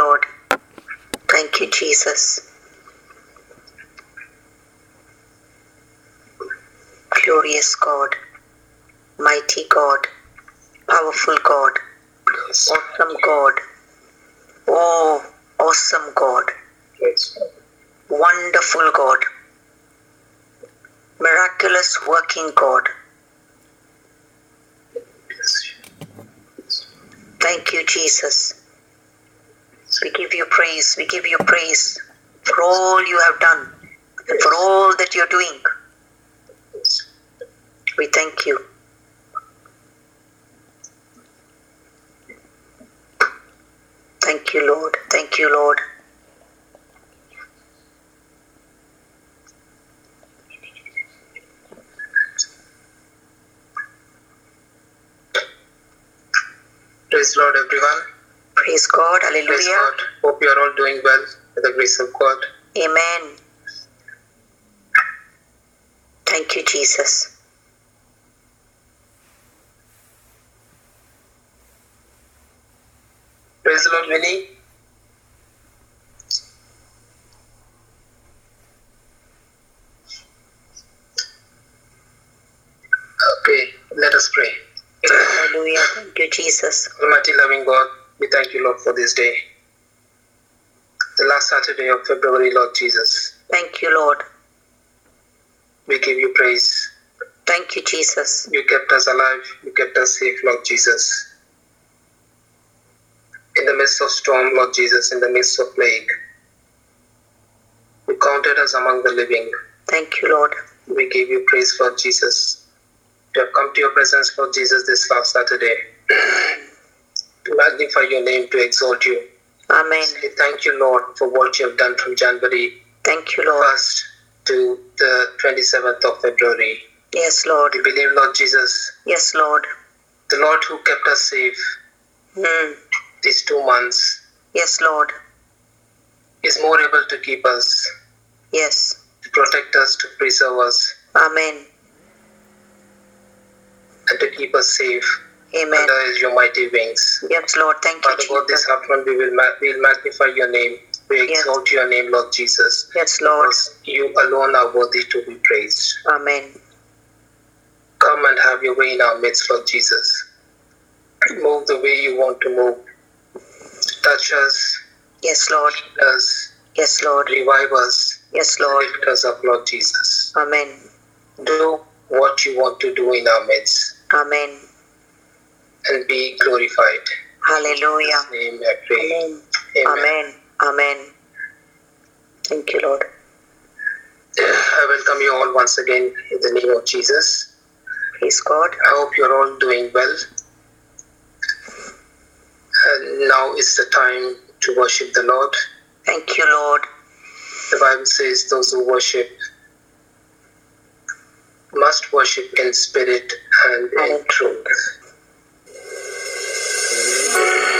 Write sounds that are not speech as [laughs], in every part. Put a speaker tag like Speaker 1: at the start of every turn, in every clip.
Speaker 1: Lord. Thank you, Jesus. Glorious God, mighty God, powerful God, awesome God. Oh, awesome God, wonderful God, miraculous working God. Thank you, Jesus. We give you praise. We give you praise for all you have done and for all that you're doing. We thank you. Thank you, Lord. Thank you, Lord.
Speaker 2: Praise Lord, everyone.
Speaker 1: Praise God. Hallelujah. Praise.
Speaker 2: God. Hope you are all doing well with the grace of God.
Speaker 1: Amen. Thank you, Jesus.
Speaker 2: Praise the Lord, Vinny. Okay, let us pray.
Speaker 1: Hallelujah. Thank you, Jesus.
Speaker 2: Almighty loving God, we thank you, Lord, for this day. The last Saturday of February, Lord Jesus.
Speaker 1: Thank you, Lord.
Speaker 2: We give you praise.
Speaker 1: Thank you, Jesus.
Speaker 2: You kept us alive. You kept us safe, Lord Jesus. In the midst of storm, Lord Jesus, in the midst of plague, you counted us among the living.
Speaker 1: Thank you, Lord.
Speaker 2: We give you praise, Lord Jesus. We have come to your presence, Lord Jesus, this last Saturday [clears throat] magnify your name, to exalt you.
Speaker 1: Amen.
Speaker 2: Say thank you, Lord, for what you have done from January
Speaker 1: Thank you, Lord.
Speaker 2: 1st to the 27th of February.
Speaker 1: Yes, Lord.
Speaker 2: We believe, Lord Jesus,
Speaker 1: Yes, Lord.
Speaker 2: the Lord who kept us safe
Speaker 1: Mm.
Speaker 2: these two months
Speaker 1: Yes, Lord.
Speaker 2: is more able to keep us,
Speaker 1: Yes.
Speaker 2: to protect us, to preserve us,
Speaker 1: Amen.
Speaker 2: and to keep us safe
Speaker 1: Amen.
Speaker 2: under your mighty wings.
Speaker 1: Yes, Lord. Thank you,
Speaker 2: Father God, this afternoon we will ma- we'll magnify your name. We
Speaker 1: Yes.
Speaker 2: exalt your name, Lord Jesus,
Speaker 1: Yes, Lord.
Speaker 2: because you alone are worthy to be praised.
Speaker 1: Amen.
Speaker 2: Come and have your way in our midst, Lord Jesus. Move the way you want to move. Touch us,
Speaker 1: Yes, Lord.
Speaker 2: us,
Speaker 1: Yes, Lord.
Speaker 2: revive us,
Speaker 1: Yes, Lord.
Speaker 2: lift us up, Lord Jesus.
Speaker 1: Amen.
Speaker 2: Do what you want to do in our midst
Speaker 1: Amen.
Speaker 2: And be glorified.
Speaker 1: Hallelujah.
Speaker 2: In name I pray.
Speaker 1: Amen.
Speaker 2: Amen.
Speaker 1: Amen. Amen. Thank you, Lord.
Speaker 2: I welcome you all once again in the name of Jesus.
Speaker 1: Praise God.
Speaker 2: I hope you're all doing well. And now is the time to worship the Lord.
Speaker 1: Thank you, Lord.
Speaker 2: The Bible says those who worship must worship in spirit and in truth.
Speaker 1: Yeah.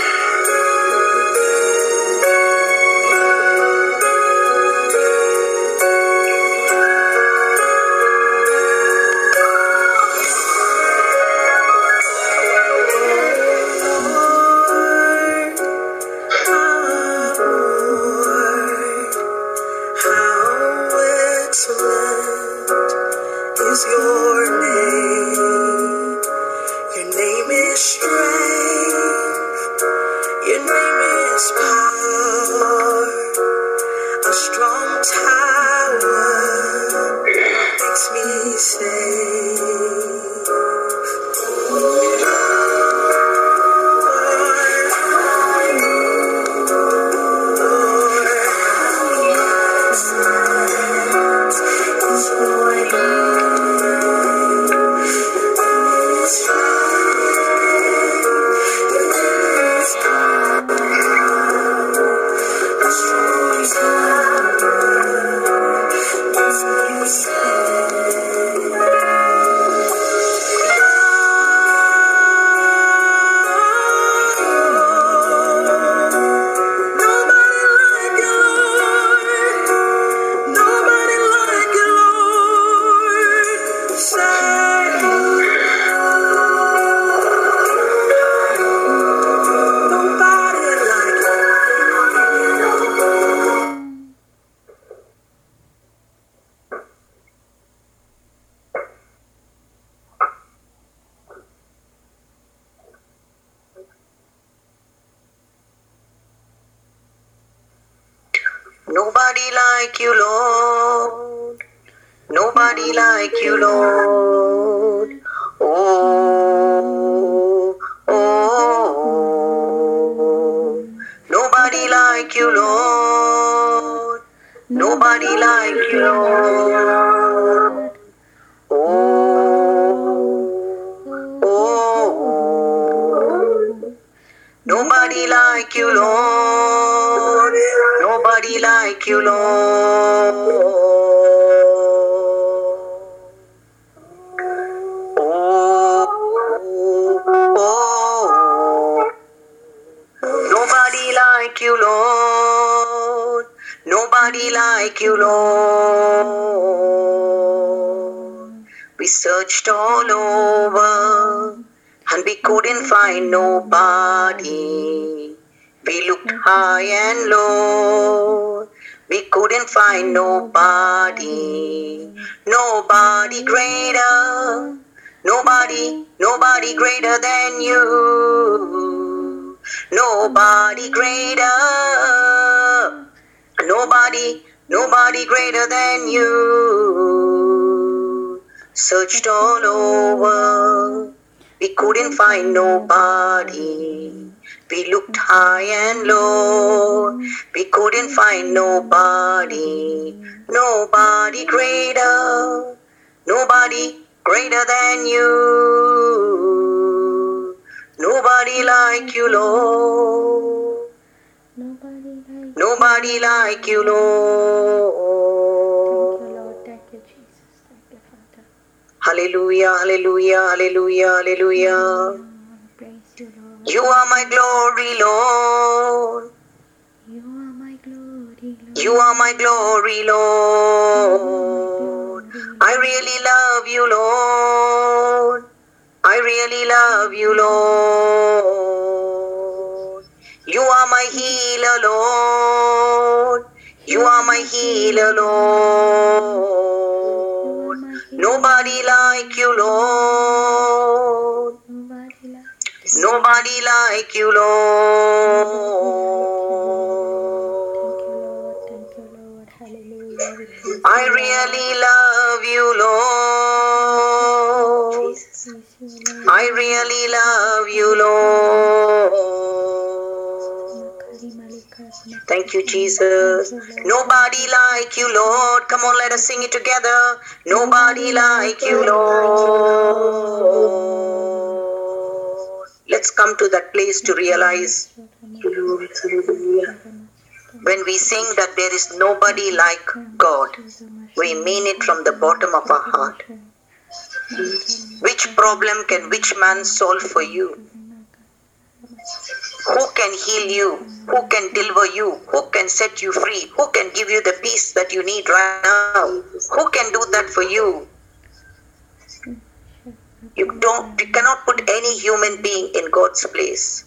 Speaker 1: You are my healer, Lord. Nobody like you, Lord.
Speaker 3: Nobody like
Speaker 1: you, Lord. I really love you, Lord. I really love you, Lord. Thank you, Jesus. Nobody like you, Lord. Come on, let us sing it together. Nobody like you, Lord. Let's come to that place to realize when we sing that there is nobody like God, we mean it from the bottom of our heart. Which problem can which man solve for you? Who can heal you? Who can deliver you? Who can set you free? Who can give you the peace that you need right now? Who can do that for you? You don't you cannot put any human being in God's place.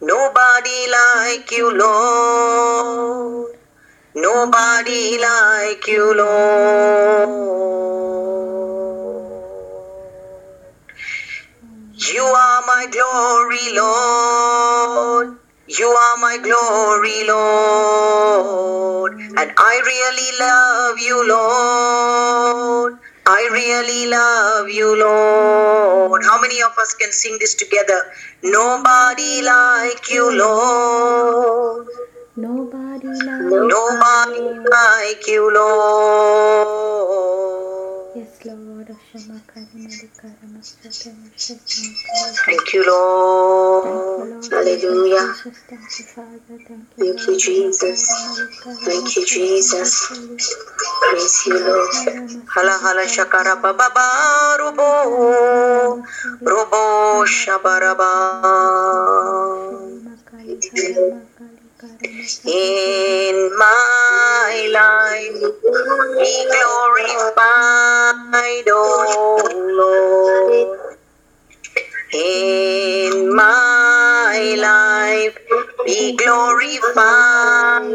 Speaker 1: Nobody like you, Lord. Nobody like you, Lord. You are my glory, Lord. You are my glory, Lord. And I really love you, Lord. I really love you, Lord. How many of us can sing this together? Nobody like you, Lord.
Speaker 3: Nobody like
Speaker 1: Nobody like you, Lord.
Speaker 3: Yes, Lord.
Speaker 1: Thank you, Lord.
Speaker 3: Lord.
Speaker 1: Hallelujah.
Speaker 3: Thank you. Thank you,
Speaker 1: Thank you,
Speaker 3: Lord.
Speaker 1: Jesus. Thank you, Jesus. Praise you, Lord. Hala hala shakara baba ba robo robo shabaraba. In my life, be glorified, oh Lord. In my life, be glorified,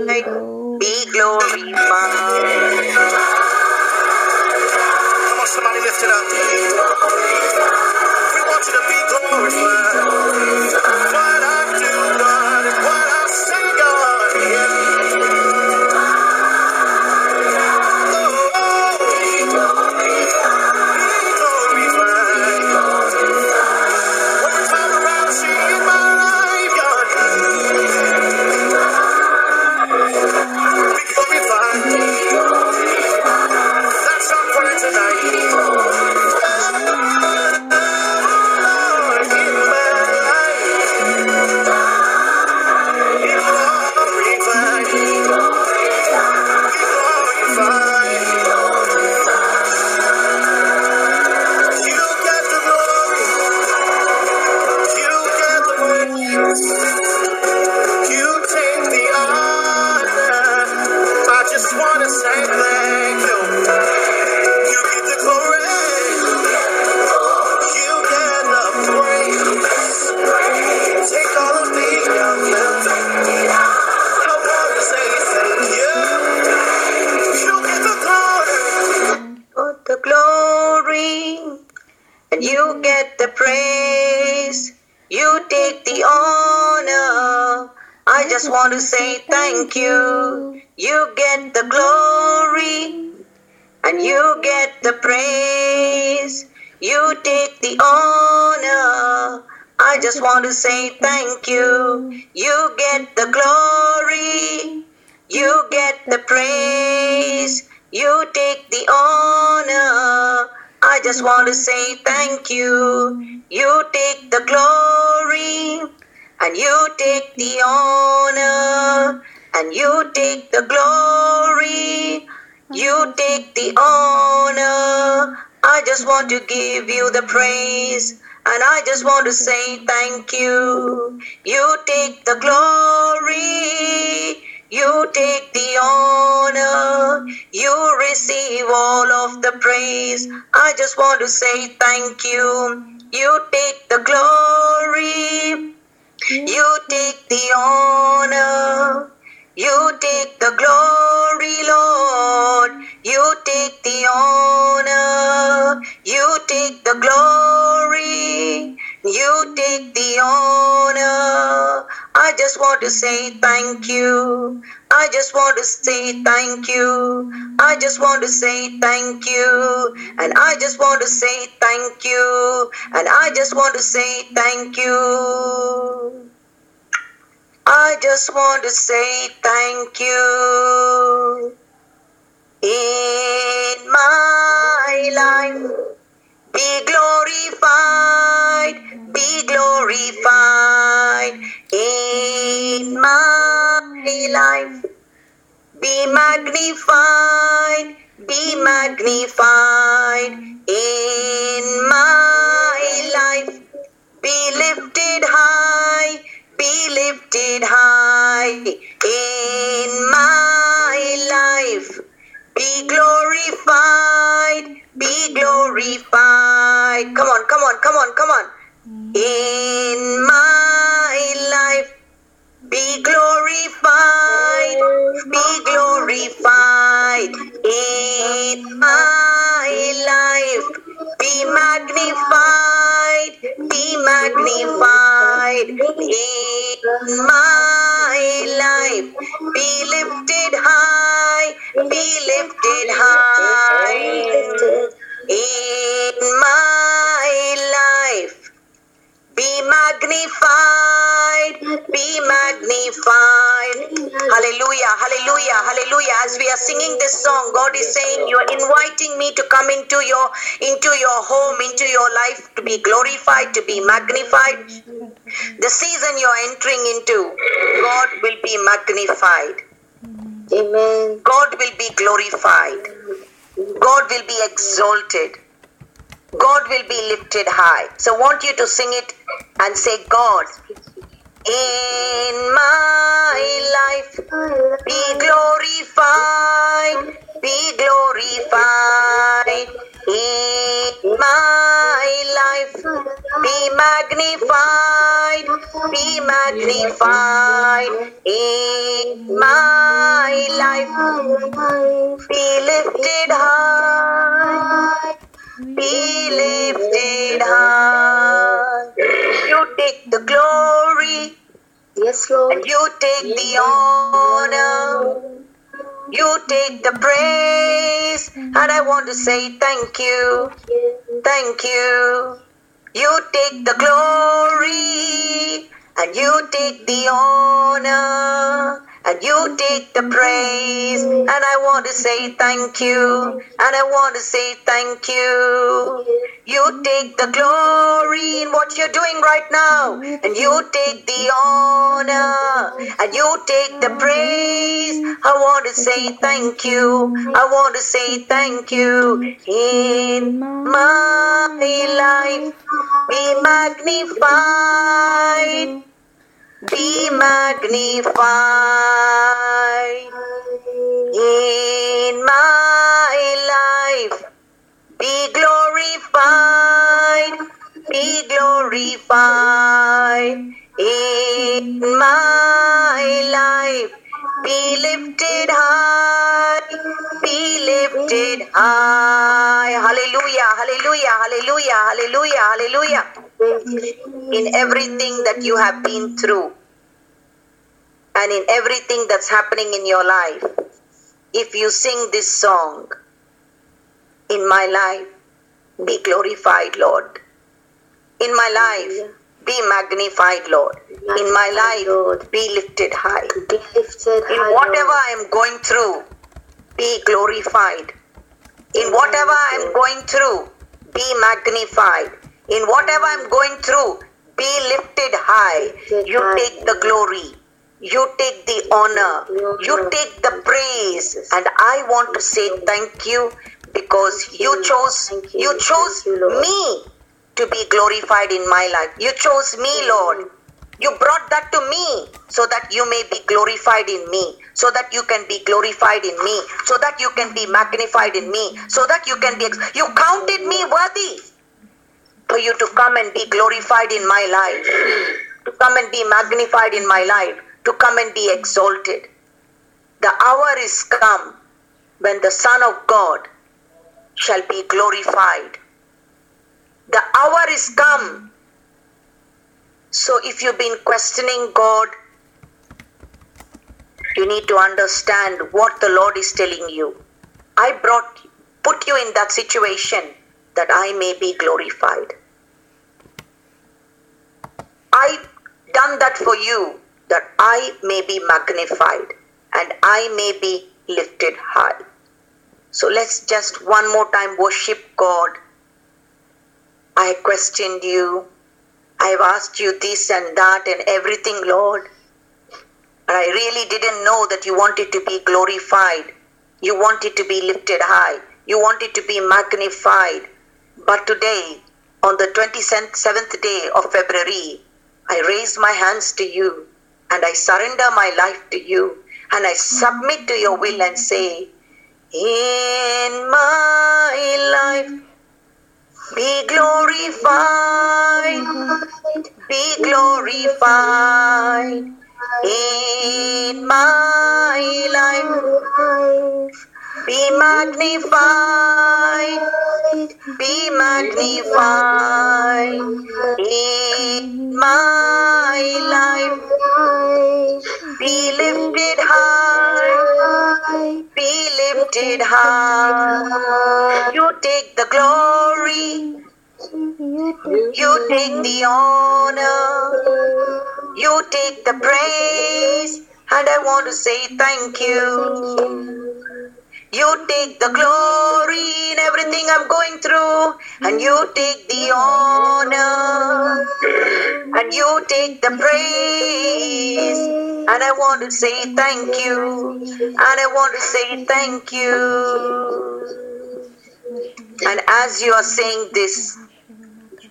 Speaker 1: be glorified.
Speaker 4: Come on, somebody lift it up. We want you to be glorified.
Speaker 1: Get the praise. You take the honor. I just want to say thank you. You get the glory and you get the praise. You take the honor. I just want to say thank you. You get the glory. You get the praise. You take the honor. I just want to say thank you. You take the glory and you take the honor and you take the glory. You take the honor. I just want to give you the praise. And I just want to say thank you. You take the glory. You take the honor. You receive all of the praise. I just want to say thank you. You take the glory. You take the honor. You take the glory, Lord. You take the honor. You take the glory. You take the honor. I just want to say thank you. I just want to say thank you. I just want to say thank you. And I just want to say thank you. And I just want to say thank you. I just want to say thank you in my life. Be glorified, be glorified in my life. Be magnified, be magnified in my life. Be lifted high, be lifted high in my life. Be glorified, be glorified. Come on, come on, come on, come on. Mm. In my life, be glorified, be glorified in my life. Be magnified, be magnified in my life. Be lifted high, be lifted high in my life. Be magnified, be magnified. Hallelujah, hallelujah, hallelujah. As we are singing this song, God is saying, You are inviting me to come into your into your home, into your life, to be glorified, to be magnified. The season you're entering into, God will be magnified. Amen. God will be glorified. God will be exalted. God will be lifted high. So I want you to sing it and say, God, in my life, be glorified, be glorified. In my life, be magnified, be magnified. In my life, be lifted high be lifted high. You take the glory,
Speaker 5: Yes, Lord.
Speaker 1: and you take the honor. You take the praise, and I want to say thank you, thank you. You take the glory, and you take the honor, and you take the praise. And I want to say thank you, and I want to say thank you. You take the glory in what you're doing right now, and you take the honor, and you take the praise. I want to say thank you. I want to say thank you in my life. Be magnified. Be magnified in my life. Be glorified, be glorified in my life. Be lifted high, be lifted high. Hallelujah, hallelujah, hallelujah, hallelujah, hallelujah. In everything that you have been through and in everything that's happening in your life, if you sing this song, in my life, be glorified, Lord. In my life, be magnified, Lord. In my life, be lifted high. In whatever I am going through, be glorified. In whatever I am going through, be magnified. In whatever I'm going through, be lifted high. You take the glory. You take the honor. You take the praise. And I want to say thank you because you chose you chose me to be glorified in my life. You chose me, Lord. You brought that to me so that you may be glorified in me, so that you can be glorified in me, so that you can be magnified in me, so that you can be. Ex- you counted me worthy for you to come and be glorified in my life, to come and be magnified in my life, to come and be exalted. The hour is come when the Son of God shall be glorified. The hour is come. So if you've been questioning God, you need to understand what the Lord is telling you. I brought put you in that situation that I may be glorified. I done that for you that I may be magnified and I may be lifted high. So let's just one more time worship God. I have questioned you. I've asked you this and that and everything, Lord. But I really didn't know that you wanted to be glorified. You wanted to be lifted high. You wanted to be magnified. But today, on the 27th day of February, I raise my hands to you and I surrender my life to you and I submit to your will and say, In my life, be glorified, be glorified. In my life, be magnified, be magnified. In my life, be lifted high, be lifted high. You take the glory, you take the honor, you take the praise, and I want to say thank you. You take the glory in everything I'm going through, and you take the honor, and you take the praise. And I want to say thank you, and I want to say thank you. And as you are saying this,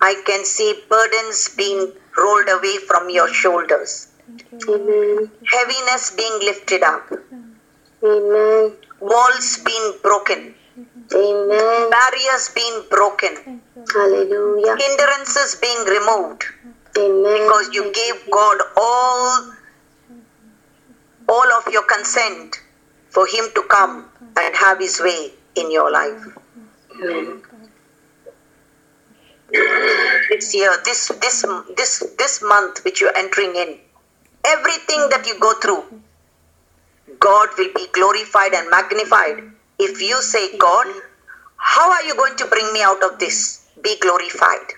Speaker 1: I can see burdens being rolled away from your shoulders,
Speaker 5: Amen.
Speaker 1: heaviness being lifted up,
Speaker 5: Amen.
Speaker 1: Walls being broken,
Speaker 5: Amen.
Speaker 1: barriers being broken,
Speaker 5: Hallelujah.
Speaker 1: hindrances being removed
Speaker 5: Amen.
Speaker 1: because you gave God all all of your consent for him to come and have his way in your life.
Speaker 5: Amen.
Speaker 1: This year, this this this this month which you're entering in, everything that you go through, God will be glorified and magnified. If you say, God, how are you going to bring me out of this? Be glorified.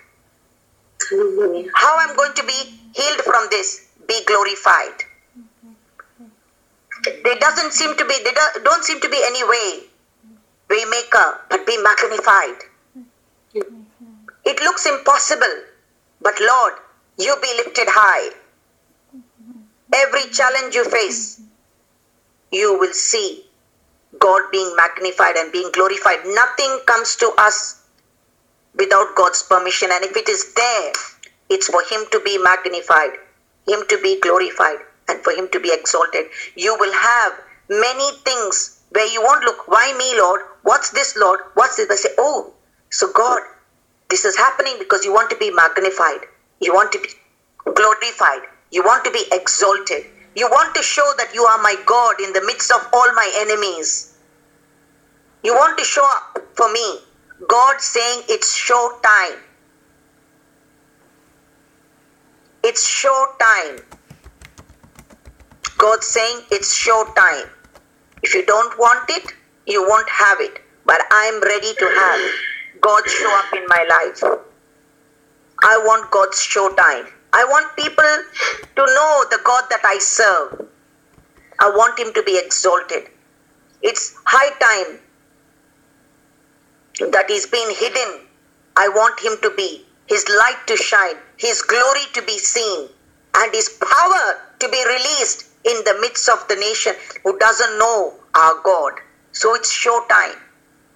Speaker 1: How I'm going to be healed from this? Be glorified. There doesn't seem to be, there do- don't seem to be any way, waymaker, but be magnified. It looks impossible, but Lord, you be lifted high. Every challenge you face, you will see God being magnified and being glorified. Nothing comes to us without God's permission, and if it is there, it's for Him to be magnified, Him to be glorified, and for Him to be exalted. You will have many things where you won't look, why me, Lord? What's this, Lord? What's this? I say, oh, so God, this is happening because you want to be magnified, you want to be glorified, you want to be exalted. You want to show that you are my God in the midst of all my enemies. You want to show up for me. God saying it's show time. It's show time. God saying it's show time. If you don't want it, you won't have it. But I'm ready to have God show up in my life. I want God's show time. I want people to know the God that I serve. I want Him to be exalted. It's high time that He's been hidden. I want Him to be, His light to shine, His glory to be seen, and His power to be released in the midst of the nation who doesn't know our God. So it's show time.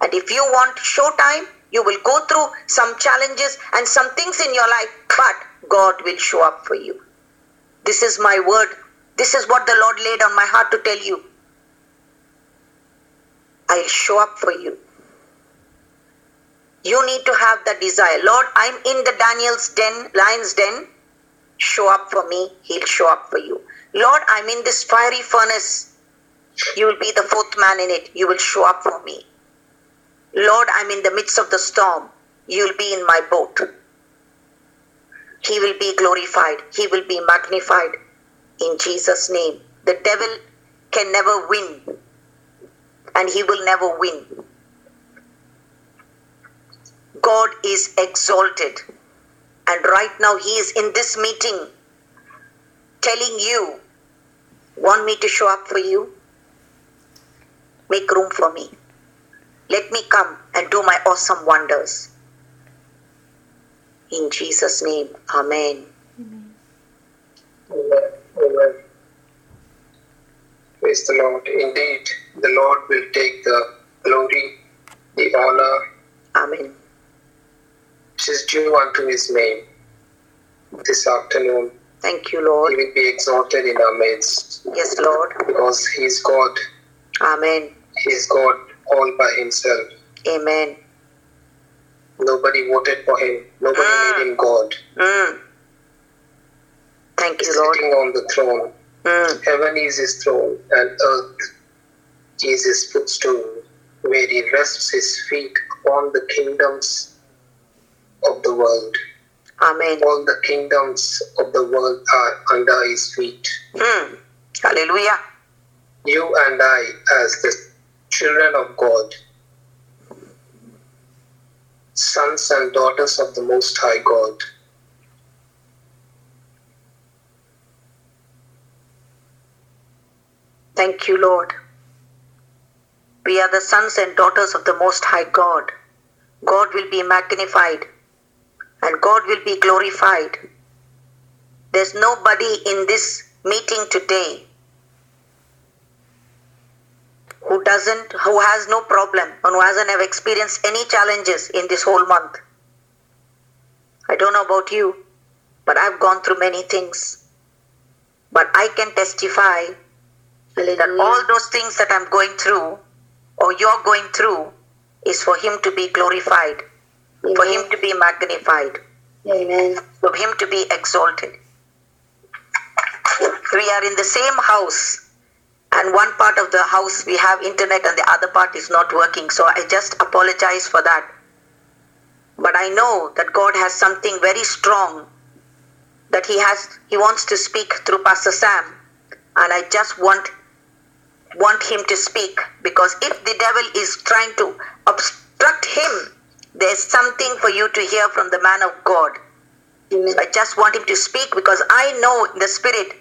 Speaker 1: And if you want show time, you will go through some challenges and some things in your life, but God will show up for you. This is my word. This is what the Lord laid on my heart to tell you. I'll show up for you. You need to have that desire. Lord, I'm in the Daniel's den, lion's den. Show up for me. He'll show up for you. Lord, I'm in this fiery furnace. You will be the fourth man in it. You will show up for me. Lord, I'm in the midst of the storm. You'll be in my boat. He will be glorified. He will be magnified in Jesus' name. The devil can never win, and he will never win. God is exalted, and right now he is in this meeting telling you, Want me to show up for you? Make room for me. Let me come and do my awesome wonders. In Jesus' name, Amen.
Speaker 3: Amen.
Speaker 2: Amen. Amen. Praise the Lord. Indeed, the Lord will take the glory, the honor,
Speaker 1: Amen.
Speaker 2: which is due unto his name. This afternoon,
Speaker 1: Thank you, Lord.
Speaker 2: he will be exalted in our midst
Speaker 1: Yes, Lord.
Speaker 2: because he is God.
Speaker 1: Amen.
Speaker 2: He is God all by himself.
Speaker 1: Amen.
Speaker 2: Nobody voted for him. Nobody
Speaker 1: Ah.
Speaker 2: made him God.
Speaker 1: Mm. Thank you, Lord.
Speaker 2: sitting on the throne.
Speaker 1: Mm.
Speaker 2: Heaven is his throne, and earth is his footstool, where he rests his feet upon the kingdoms of the world.
Speaker 1: Amen.
Speaker 2: All the kingdoms of the world are under his feet.
Speaker 1: Mm. Hallelujah.
Speaker 2: You and I, as the children of God, sons and daughters of the Most High God,
Speaker 1: Thank you, Lord. We are the sons and daughters of the Most High God. God will be magnified and God will be glorified. There's nobody in this meeting today who doesn't, who has no problem and who hasn't ever experienced any challenges in this whole month. I don't know about you, but I've gone through many things. But I can testify that all those things that I'm going through or you're going through is for Him to be glorified, for Him to be magnified,
Speaker 5: Amen.
Speaker 1: for Him to be exalted. We are in the same house, and one part of the house we have internet, and the other part is not working. So I just apologize for that. But I know that God has something very strong that He has. He wants to speak through Pastor Sam, and I just want want him to speak because if the devil is trying to obstruct him, there's something for you to hear from the man of God.
Speaker 5: Amen.
Speaker 1: I just want him to speak because I know in the spirit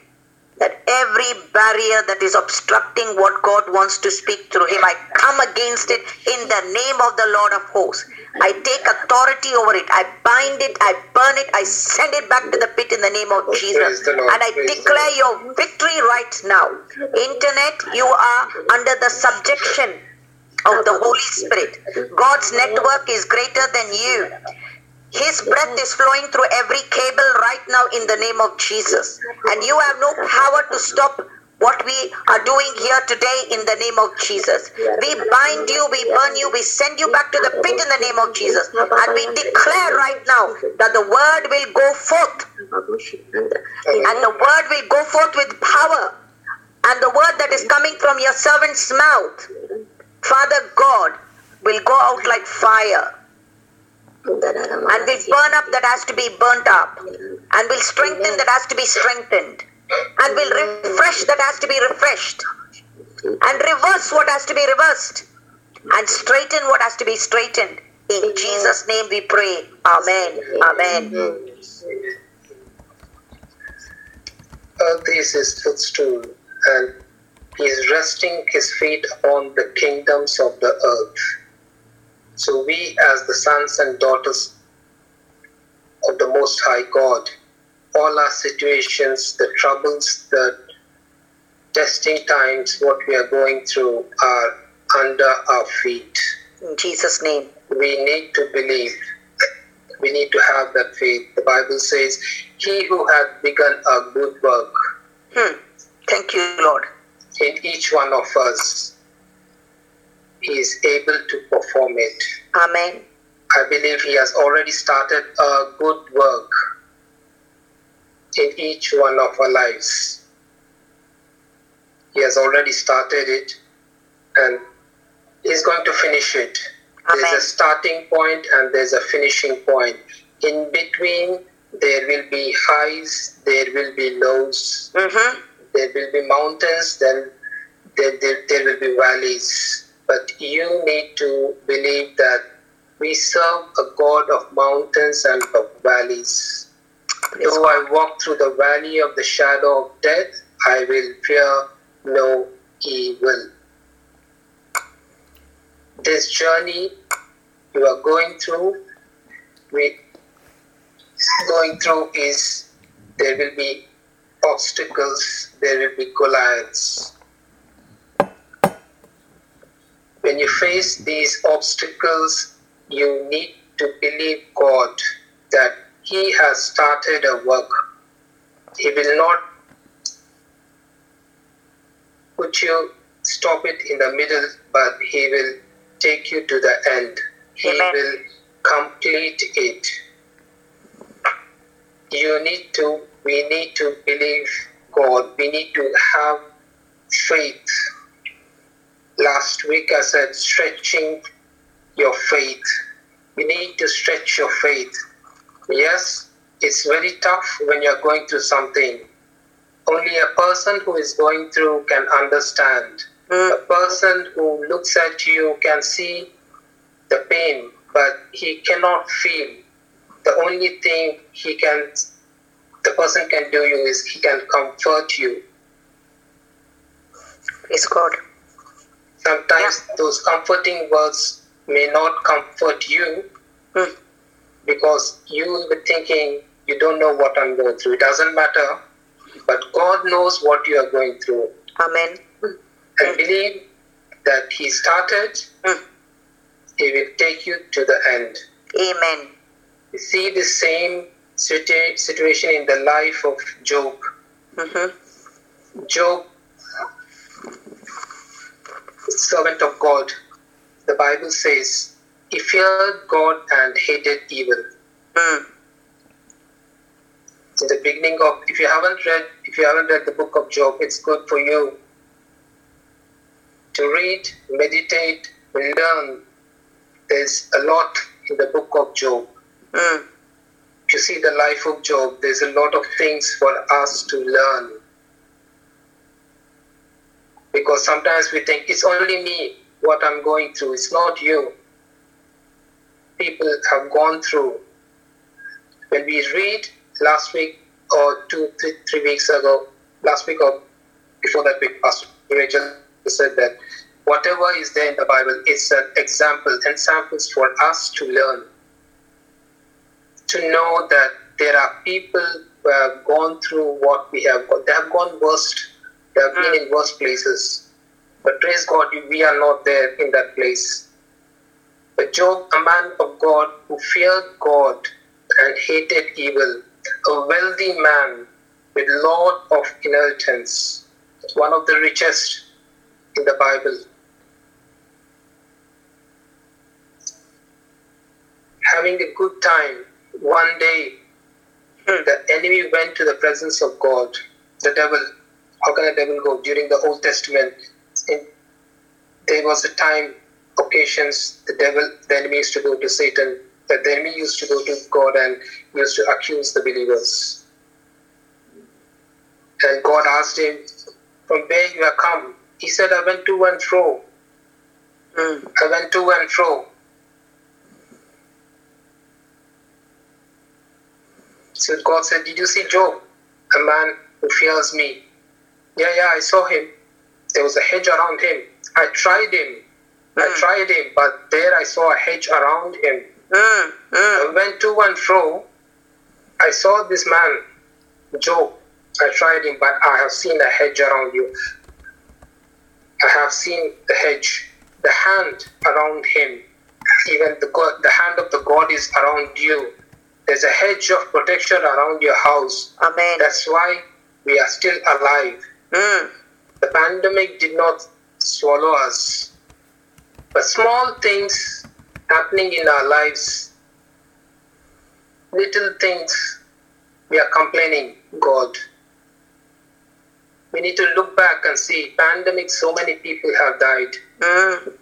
Speaker 1: that every barrier that is obstructing what God wants to speak through him, I come against it in the name of the Lord of hosts. I take authority over it. I bind it. I burn it. I send it back to the pit in the name of Jesus.
Speaker 2: Praise the Lord.
Speaker 1: And I declare your victory right now. Internet, you are under the subjection of the Holy Spirit. God's network is greater than you. His breath is flowing through every cable right now in the name of Jesus. And you have no power to stop what we are doing here today in the name of Jesus. We bind you, we burn you, we send you back to the pit in the name of Jesus. And we declare right now that the word will go forth and the word will go forth with power And the word that is coming from your servant's mouth, Father God, will go out like fire and will burn up that has to be burnt up and will strengthen that has to be strengthened and will refresh that has to be refreshed and reverse what has to be reversed and straighten what has to be straightened. In Jesus' name we pray. Amen. Amen.
Speaker 2: Earth is his footstool, and he is resting his feet upon the kingdoms of the earth. So, we, as the sons and daughters of the Most High God, all our situations, the troubles, the testing times, what we are going through, are under our feet.
Speaker 1: In Jesus' name.
Speaker 2: We need to believe. We need to have that faith. The Bible says, He who hath begun a good work
Speaker 1: Hmm. Thank you, Lord.
Speaker 2: in each one of us, He is able to perform it.
Speaker 1: Amen.
Speaker 2: I believe He has already started a good work in each one of our lives. He has already started it and He's going to finish it. There's a starting point and there's a finishing point. In between, there will be highs, there will be lows,
Speaker 1: Mm-hmm.
Speaker 2: there will be mountains, then there, there, there will be valleys. But you need to believe that we serve a God of mountains and of valleys. Though I walk through the valley of the shadow of death, I will fear no evil. This journey you are going through, we going through is there will be obstacles, there will be Goliaths. When you face these obstacles, you need to believe God that He has started a work. He will not put you, stop it in the middle, but He will take you to the end. He
Speaker 1: Amen.
Speaker 2: will complete it. You need to, we need to believe God. We need to have faith. Last week I said stretching your faith. You need to stretch your faith. Yes, it's very tough when you're going through something. Only a person who is going through can understand.
Speaker 1: Mm.
Speaker 2: A person who looks at you can see the pain, but he cannot feel. The only thing he can, the person can do you is he can comfort you.
Speaker 1: It's God.
Speaker 2: Sometimes those comforting words may not comfort you
Speaker 1: Hmm.
Speaker 2: because you will be thinking, you don't know what I'm going through. It doesn't matter, but God knows what you are going through.
Speaker 1: Amen.
Speaker 2: And believe that He started,
Speaker 1: Hmm.
Speaker 2: He will take you to the end.
Speaker 1: Amen.
Speaker 2: You see the same situa- situation in the life of Job.
Speaker 1: Mm-hmm.
Speaker 2: Job, servant of God, the Bible says, he feared God and hated evil.
Speaker 1: Mm.
Speaker 2: In the beginning of, if you haven't read, if you haven't read the book of Job, it's good for you to read, meditate, learn. There's a lot in the book of Job.
Speaker 1: Mm.
Speaker 2: If you see the life of Job, there's a lot of things for us to learn. Because sometimes we think it's only me what I'm going through, it's not you. People have gone through. When we read last week or two, three, three weeks ago, last week or before that week, Pastor Rachel said that whatever is there in the Bible is an example and samples for us to learn to know that there are people who have gone through what we have gone. They have gone worst. They have been in worse places. But praise God, we are not there in that place. But Job, a man of God who feared God and hated evil, a wealthy man with lot of inheritance, one of the richest in the Bible. Having a good time, one day
Speaker 1: Hmm.
Speaker 2: the enemy went to the presence of God. The devil how can a devil go? During the Old Testament, in, there was a time, occasions, the devil, the enemy used to go to Satan, that the enemy used to go to God and used to accuse the believers. And God asked him, From where you have come? He said, I went to and fro.
Speaker 1: Mm.
Speaker 2: I went to and fro. So God said, Did you see Job, a man who fears me? Yeah, yeah, I saw him. There was a hedge around him. I tried him. I
Speaker 1: Mm.
Speaker 2: tried him, but there I saw a hedge around him.
Speaker 1: Mm. Mm.
Speaker 2: I went to and fro. I saw this man, Joe. I tried him, but I have seen a hedge around you. I have seen the hedge, the hand around him. Even the God, the hand of the God is around you. There's a hedge of protection around your house.
Speaker 1: Amen.
Speaker 2: That's why we are still alive.
Speaker 1: Mm.
Speaker 2: The pandemic did not swallow us. But small things happening in our lives, little things, we are complaining, God. We need to look back and see pandemic, so many people have died.
Speaker 1: Mm.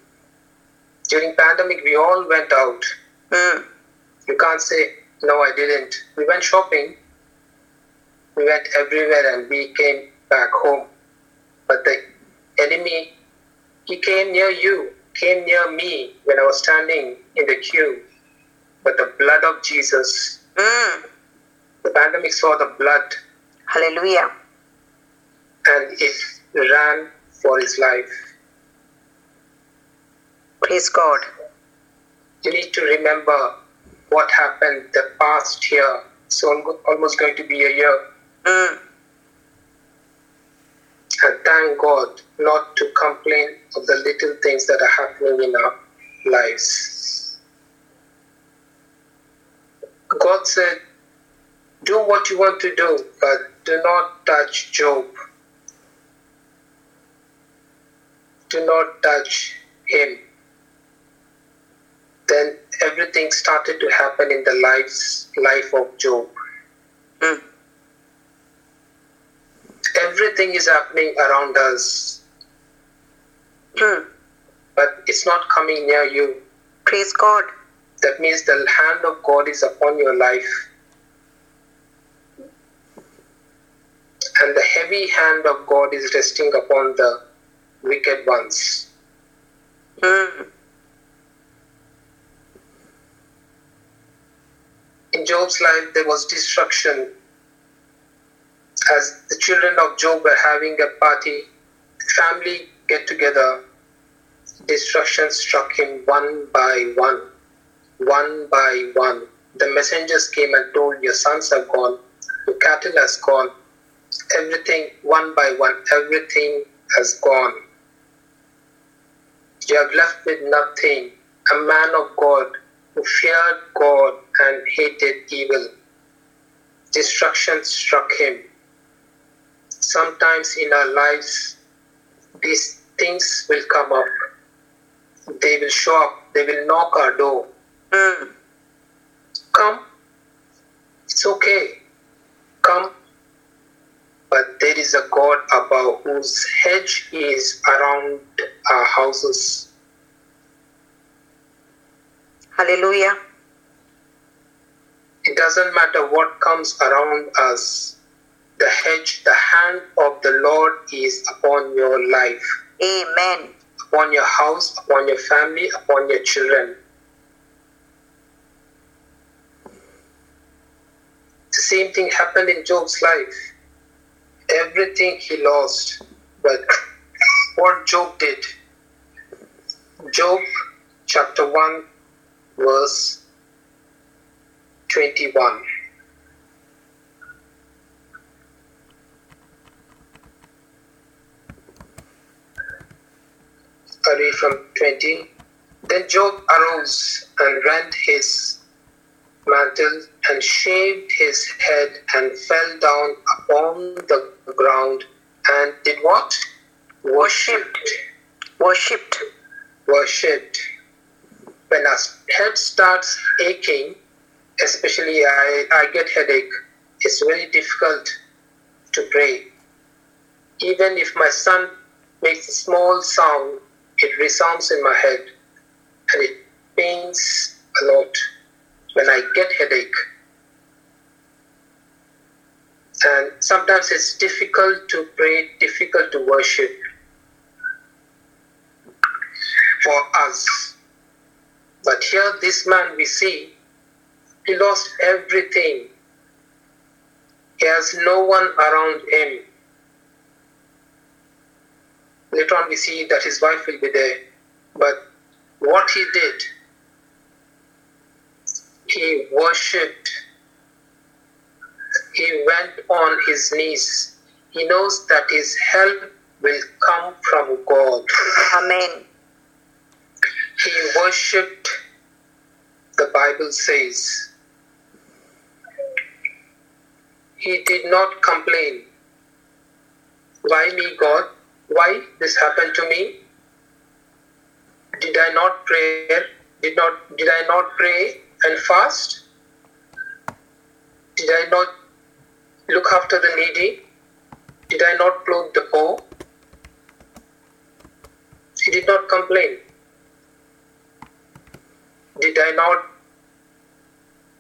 Speaker 2: During pandemic, we all went out.
Speaker 1: Mm.
Speaker 2: You can't say, no, I didn't. We went shopping. We went everywhere and we came back home. But the enemy, he came near you, came near me when I was standing in the queue. But the blood of Jesus,
Speaker 1: Mm.
Speaker 2: the pandemic saw the blood
Speaker 1: Hallelujah.
Speaker 2: and it ran for his life.
Speaker 1: Praise God.
Speaker 2: You need to remember what happened the past year. It's almost going to be a year.
Speaker 1: Mm.
Speaker 2: And thank God not to complain of the little things that are happening in our lives. God said, Do what you want to do, but do not touch Job. Do not touch him. Then everything started to happen in the lives, life of Job.
Speaker 1: Mm.
Speaker 2: Everything is happening around us,
Speaker 1: Mm.
Speaker 2: but it's not coming near you.
Speaker 1: Praise God.
Speaker 2: That means the hand of God is upon your life. And the heavy hand of God is resting upon the wicked ones.
Speaker 1: Mm.
Speaker 2: In Job's life, there was destruction. As the children of Job were having a party, family get together, destruction struck him one by one. One by one. The messengers came and told, Your sons are gone, your cattle has gone, everything, one by one, everything has gone. You have left with nothing. A man of God who feared God and hated evil. Destruction struck him. Sometimes in our lives, these things will come up. They will show up. They will knock our door.
Speaker 1: Mm.
Speaker 2: Come. It's okay. Come. But there is a God above whose hedge is around our houses.
Speaker 1: Hallelujah.
Speaker 2: It doesn't matter what comes around us. The hedge, the hand of the Lord is upon your life,
Speaker 1: Amen.
Speaker 2: upon your house, upon your family, upon your children. The same thing happened in Job's life. Everything he lost, but what Job did. Job chapter 1, verse 21. Read from 20. Then Job arose uh, and rent his mantle and shaved his head and fell down upon the ground and did what? Worshipped.
Speaker 1: Worshipped.
Speaker 2: Worshipped. When our head starts aching, especially I, I get headache, it's very difficult to pray. Even if my son makes a small sound, it resounds in my head and it pains a lot when I get headache. And sometimes it's difficult to pray, difficult to worship for us. But here, this man we see, he lost everything. He has no one around him. Later on, we see that his wife will be there. But what he did, he worshipped. He went on his knees. He knows that his help will come from God.
Speaker 1: Amen.
Speaker 2: He worshipped, the Bible says. He did not complain. Why me, God? Why this happened to me? Did I not pray? Did not did I not pray and fast? Did I not look after the needy? Did I not clothe the poor? He did not complain. Did I not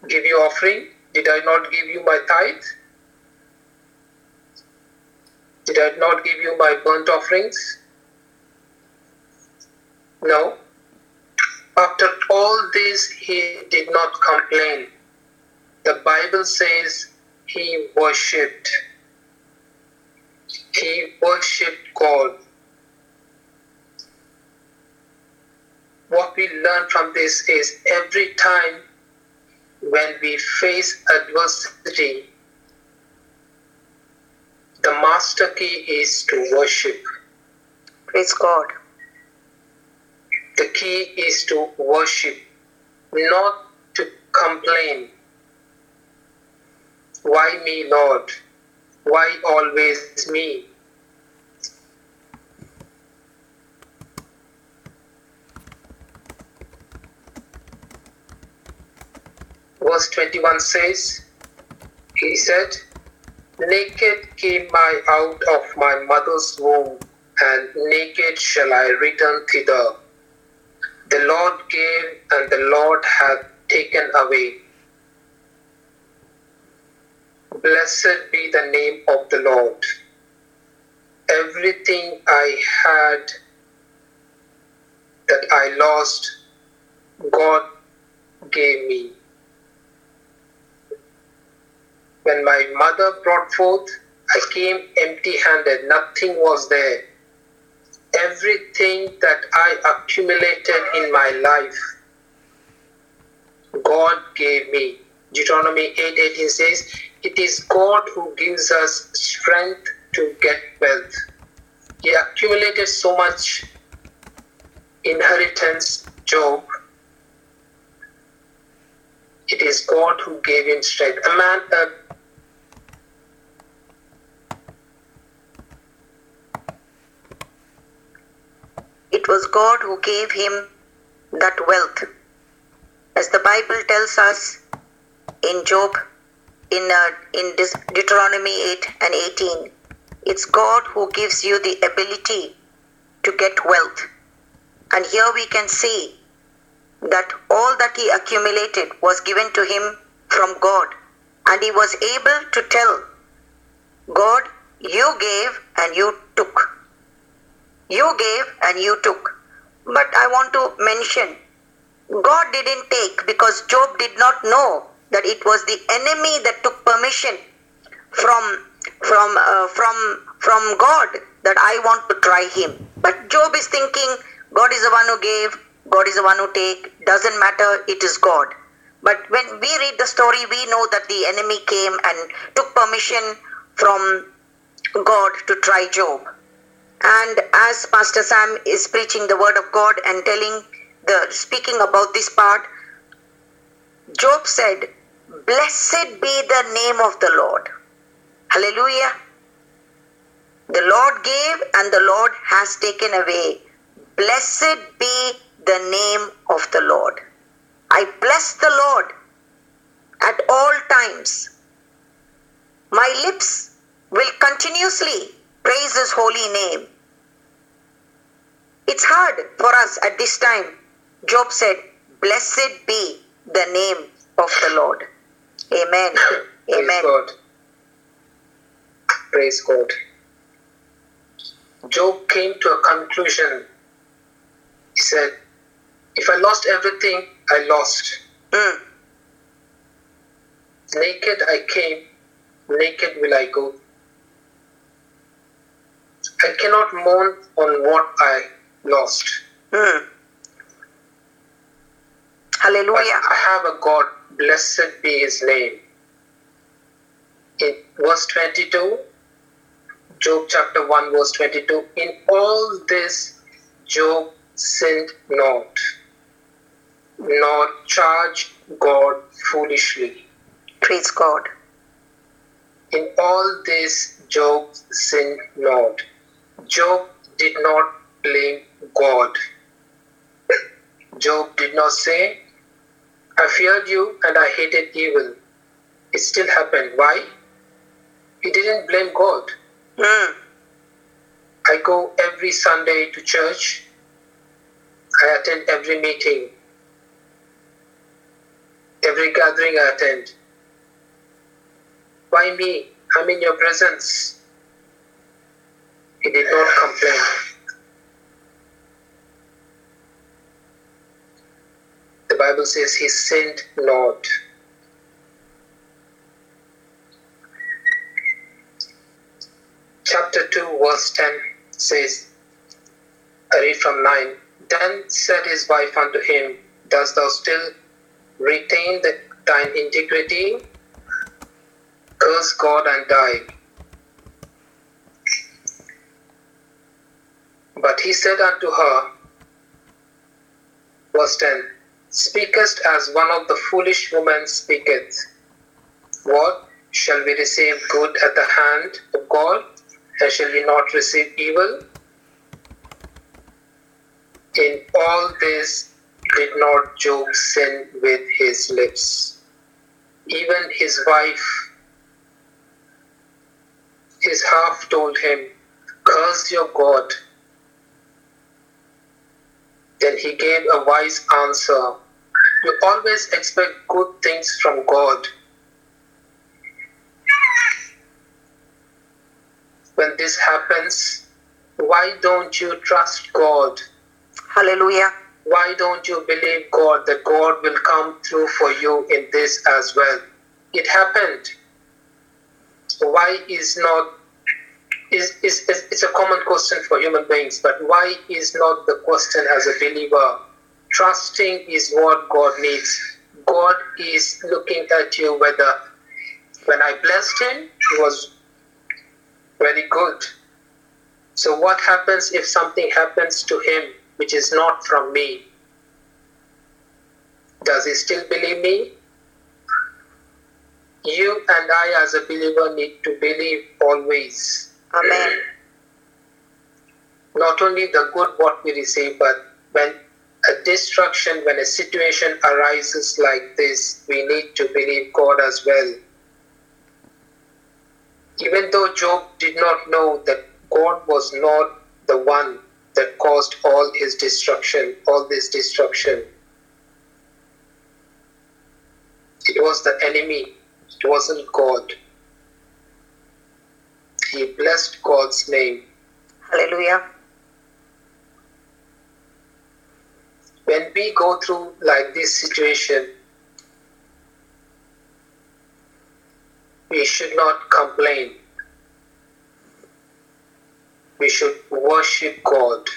Speaker 2: give you offering? Did I not give you my tithe? Did I not give you my burnt offerings? No. After all this, he did not complain. The Bible says he worshipped. He worshipped God. What we learn from this is every time when we face adversity, master key is to worship.
Speaker 1: Praise God.
Speaker 2: The key is to worship, not to complain. Why me, Lord? Why always me? Verse 21 says, He said, Naked came I out of my mother's womb, and naked shall I return thither. The Lord gave, and the Lord hath taken away. Blessed be the name of the Lord. Everything I had that I lost, God gave me. When my mother brought forth, I came empty handed, nothing was there. Everything that I accumulated in my life, God gave me. Deuteronomy 8:18 says, It is God who gives us strength to get wealth. He accumulated so much inheritance, Job. It is God who gave him strength. A man, uh,
Speaker 1: It was God who gave him that wealth. As the Bible tells us in Job, in, uh, in Deut- Deuteronomy 8 and 18, it's God who gives you the ability to get wealth. And here we can see that all that he accumulated was given to him from God. And he was able to tell God, you gave and you took. You gave and you took. But I want to mention, God didn't take because Job did not know that it was the enemy that took permission from from uh, from from God that I want to try him. But Job is thinking God is the one who gave, God is the one who take. Doesn't matter, it is God. But when we read the story, we know that the enemy came and took permission from God to try Job. And as Pastor Sam is preaching the word of God and telling the speaking about this part, Job said, Blessed be the name of the Lord. Hallelujah. The Lord gave and the Lord has taken away. Blessed be the name of the Lord. I bless the Lord at all times. My lips will continuously Praise His holy name. It's hard for us at this time. Job said, Blessed be the name of the Lord. Amen.
Speaker 2: Praise
Speaker 1: Amen.
Speaker 2: God. Praise God. Job came to a conclusion. He said, If I lost everything, I lost.
Speaker 1: Mm.
Speaker 2: Naked I came, naked will I go. I cannot mourn on what I lost.
Speaker 1: Mm.
Speaker 2: But
Speaker 1: Hallelujah.
Speaker 2: I have a God, blessed be his name. In verse 22, Job chapter 1, verse 22, in all this Job sinned not, nor charged God foolishly.
Speaker 1: Praise God.
Speaker 2: In all this Job sinned not. Job did not blame God. Job did not say, I feared you and I hated evil. It still happened. Why? He didn't blame God.
Speaker 1: Mm.
Speaker 2: I go every Sunday to church. I attend every meeting, every gathering I attend. Why me? I'm in your presence. He did not complain. Bible says he sinned not. Chapter 2, verse 10 says, I read from 9. Then said his wife unto him, Dost thou still retain the, thine integrity? Curse God and die. But he said unto her, verse 10, Speakest as one of the foolish women speaketh. What? Shall we receive good at the hand of God, and shall we not receive evil? In all this did not Job sin with his lips. Even his wife, his half told him, Curse your God. Then he gave a wise answer. You always expect good things from God. When this happens, why don't you trust God?
Speaker 1: Hallelujah.
Speaker 2: Why don't you believe God that God will come through for you in this as well? It happened. Why is not is, is, is it's a common question for human beings, but why is not the question as a believer? Trusting is what God needs. God is looking at you whether when I blessed him, he was very good. So what happens if something happens to him which is not from me? Does he still believe me? You and I, as a believer, need to believe always.
Speaker 1: Amen.
Speaker 2: Not only the good what we receive, but when a destruction, when a situation arises like this, we need to believe God as well. Even though Job did not know that God was not the one that caused all his destruction, all this destruction. It was the enemy, it wasn't God. He blessed God's name.
Speaker 1: Hallelujah.
Speaker 2: When we go through like this situation, we should not complain. We should worship God.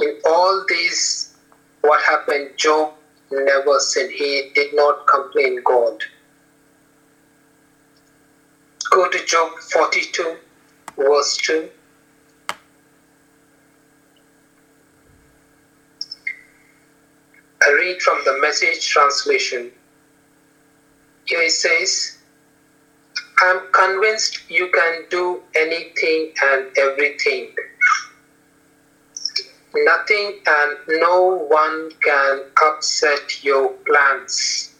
Speaker 2: In all these, what happened, Job never sinned. He did not complain God. Go to Job 42, verse 2. I read from the message translation. Here it says, I'm convinced you can do anything and everything. Nothing and no one can upset your plans.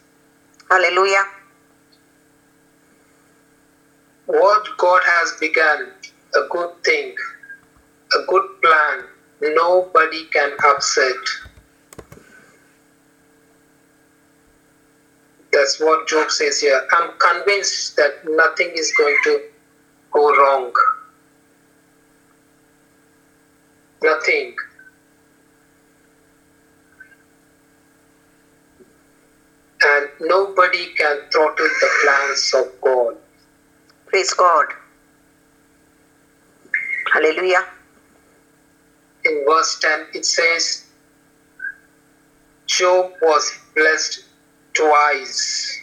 Speaker 1: Hallelujah.
Speaker 2: what God has begun, a good thing, a good plan, nobody can upset. That's what Job says here. I'm convinced that nothing is going to go wrong. Nothing. And nobody can throttle the plans of God.
Speaker 1: Praise God. Hallelujah.
Speaker 2: In verse 10, it says, Job was blessed twice.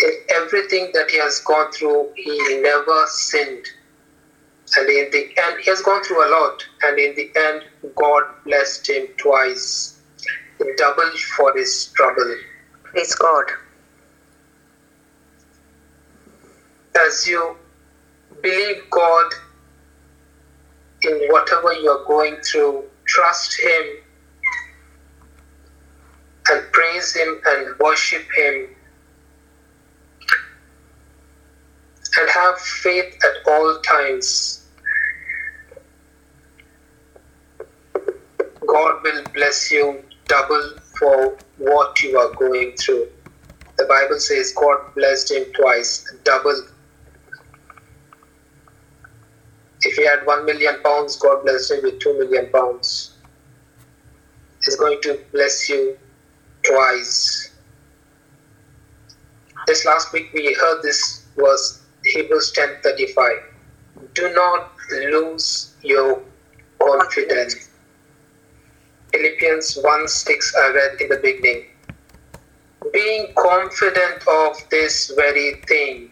Speaker 2: In everything that he has gone through, he never sinned. And in the end, he has gone through a lot. And in the end, God blessed him twice, double for his trouble.
Speaker 1: Praise God.
Speaker 2: As you believe God in whatever you are going through, trust Him and praise Him and worship Him. And have faith at all times. God will bless you double for what you are going through. The Bible says God blessed him twice, double. If he had one million pounds, God blessed him with two million pounds. He's going to bless you twice. This last week we heard this was Hebrews 10:35. Do not lose your confidence. Philippians 1 6 I read in the beginning. Being confident of this very thing.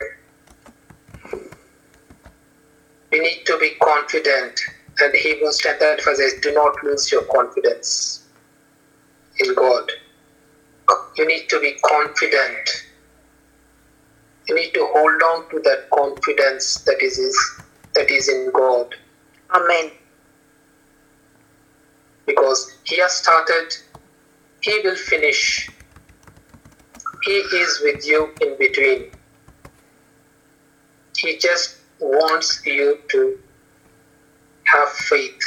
Speaker 2: We need to be confident. And Hebrews 10 35 says, Do not lose your confidence in God. You need to be confident. You need to hold on to that confidence that is, that is in God
Speaker 1: Amen.
Speaker 2: because he has started, he will finish. He is with you in between. He just wants you to have faith.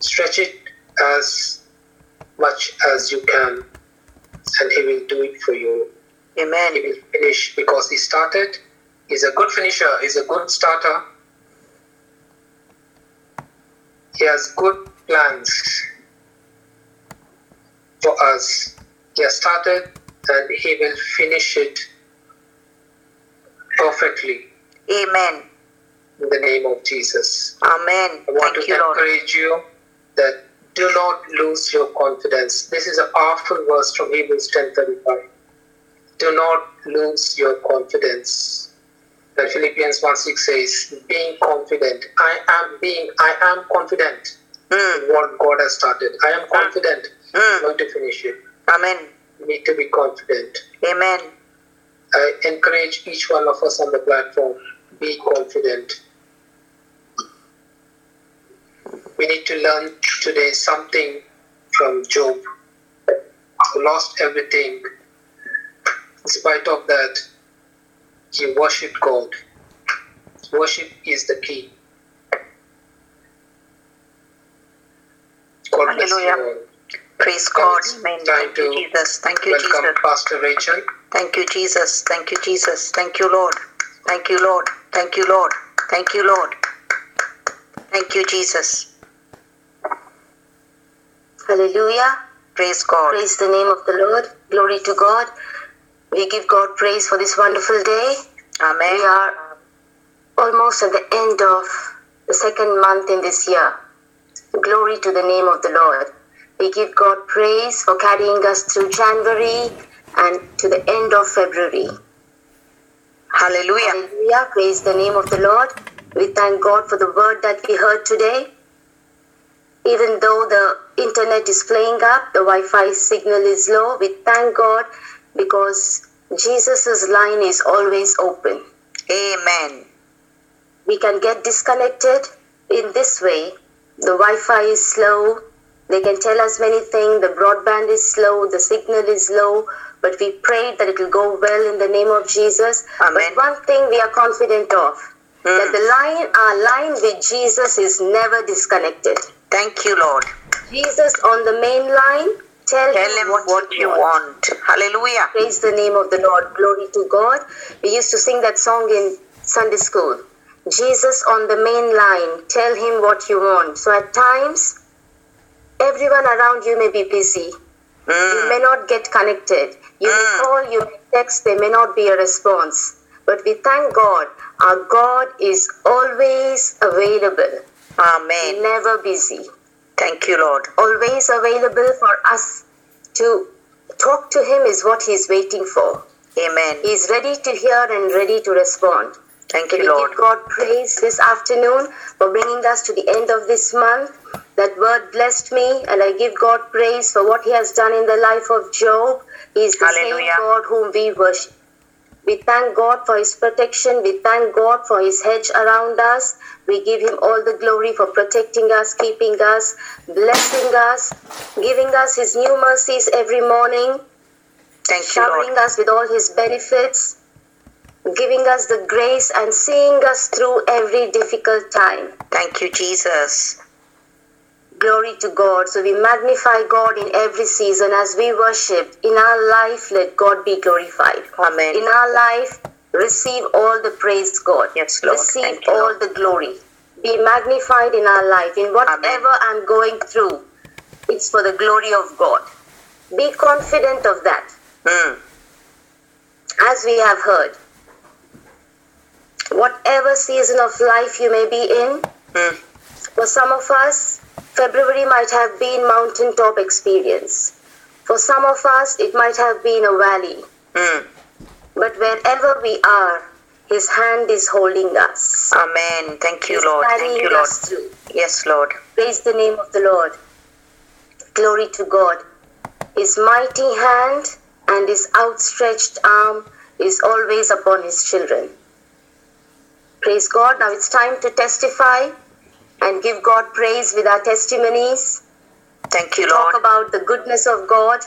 Speaker 2: Stretch it as much as you can, and he will do it for you.
Speaker 1: Amen.
Speaker 2: He will finish because he started. He's a good finisher, he's a good starter. He has good plans for us. He has started and he will finish it perfectly
Speaker 1: Amen.
Speaker 2: in the name of Jesus.
Speaker 1: Amen.
Speaker 2: I want
Speaker 1: Thank
Speaker 2: to
Speaker 1: you, Lord.
Speaker 2: encourage you that do not lose your confidence. This is a powerful verse from Hebrews 10:35. Do not lose your confidence. And Philippians 1 6 says, being confident. I am being, I am confident
Speaker 1: Mm.
Speaker 2: in what God has started. I am confident
Speaker 1: Mm.
Speaker 2: I'm going to finish it.
Speaker 1: Amen.
Speaker 2: We need to be confident.
Speaker 1: Amen.
Speaker 2: I encourage each one of us on the platform, be confident. We need to learn today something from Job, who lost everything. In spite of that, he worshipped God. Worship is the key. God
Speaker 1: Hallelujah. Praise God. Amen. Thank you, Jesus. Thank you,
Speaker 2: Welcome,
Speaker 1: Jesus.
Speaker 2: Pastor Rachel.
Speaker 1: Thank you, Jesus. Thank you, Jesus. Thank you, Lord. Thank you, Lord. Thank you, Lord. Thank you, Lord. Thank you, Jesus.
Speaker 5: Hallelujah.
Speaker 1: Praise God.
Speaker 5: Praise the name of the Lord. Glory to God. We give God praise for this wonderful day.
Speaker 1: Amen.
Speaker 5: We are almost at the end of the second month in this year. Glory to the name of the Lord. We give God praise for carrying us through January and to the end of February.
Speaker 1: Hallelujah.
Speaker 5: Hallelujah. Praise the name of the Lord. We thank God for the word that we heard today. Even though the internet is playing up, the Wi Fi signal is low, we thank God because Jesus' line is always open.
Speaker 1: Amen.
Speaker 5: We can get disconnected in this way. The Wi Fi is slow, They can tell us many things. The broadband is slow, the signal is low, but we pray that it will go well in the name of Jesus.
Speaker 1: Amen.
Speaker 5: But one thing we are confident of that
Speaker 1: Mm.
Speaker 5: the line, our line with Jesus is never disconnected.
Speaker 1: Thank you, Lord.
Speaker 5: Jesus on the main line, tell,
Speaker 1: Tell him what, you want. Hallelujah.
Speaker 5: Praise the name of the Lord. Glory to God. We used to sing that song in Sunday school. Jesus on the main line. Tell him what you want. So at times, everyone around you may be busy. You
Speaker 1: Mm.
Speaker 5: may not get connected. You may
Speaker 1: Mm.
Speaker 5: call, you may text, there may not be a response. But we thank God. Our God is always available,
Speaker 1: Amen.
Speaker 5: never busy
Speaker 1: Thank you, Lord.
Speaker 5: always available for us to talk to him is what he's waiting for.
Speaker 1: Amen.
Speaker 5: He's ready to hear and ready to respond.
Speaker 1: Thank you,
Speaker 5: we
Speaker 1: Lord.
Speaker 5: give God praise this afternoon for bringing us to the end of this month. That word blessed me, and I give God praise for what He has done in the life of Job. He is the
Speaker 1: Hallelujah.
Speaker 5: same God whom we worship. We thank God for His protection. We thank God for His hedge around us. We give Him all the glory for protecting us, keeping us, blessing us, giving us His new mercies every morning
Speaker 1: Thank
Speaker 5: showering
Speaker 1: Lord.
Speaker 5: us with all his benefits, giving us the grace and seeing us through every difficult time.
Speaker 1: Thank you, Jesus.
Speaker 5: Glory to God. So we magnify God in every season as we worship. In our life, let God be glorified.
Speaker 1: Amen.
Speaker 5: In our life, receive all the praise, God.
Speaker 1: Yes, Lord.
Speaker 5: Receive
Speaker 1: Thank you,
Speaker 5: all
Speaker 1: Lord.
Speaker 5: the glory. Be magnified in our life. In whatever I'm going through, it's for the glory of God. Be confident of that.
Speaker 1: Mm.
Speaker 5: as we have heard. Whatever season of life you may be in,
Speaker 1: Mm.
Speaker 5: for some of us, February might have been mountaintop experience. For some of us, it might have been a valley.
Speaker 1: Mm.
Speaker 5: But wherever we are, His hand is holding us.
Speaker 1: Amen. Thank you,
Speaker 5: He's
Speaker 1: Lord. Thank you, Lord.
Speaker 5: us through.
Speaker 1: Yes, Lord.
Speaker 5: Praise the name of the Lord. Glory to God. His mighty hand and his outstretched arm is always upon his children. Praise God. Now it's time to testify and give God praise with our testimonies,
Speaker 1: Thank you, Lord.
Speaker 5: talk about the goodness of God,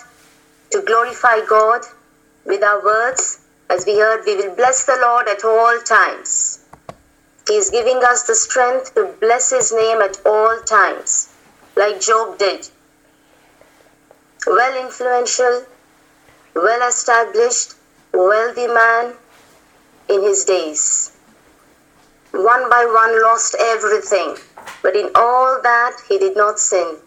Speaker 5: to glorify God with our words. As we heard, we will bless the Lord at all times. He is giving us the strength to bless His name at all times, like Job did. Well influential, well established, wealthy man in his days. One by one lost everything, but in all that he did not sin,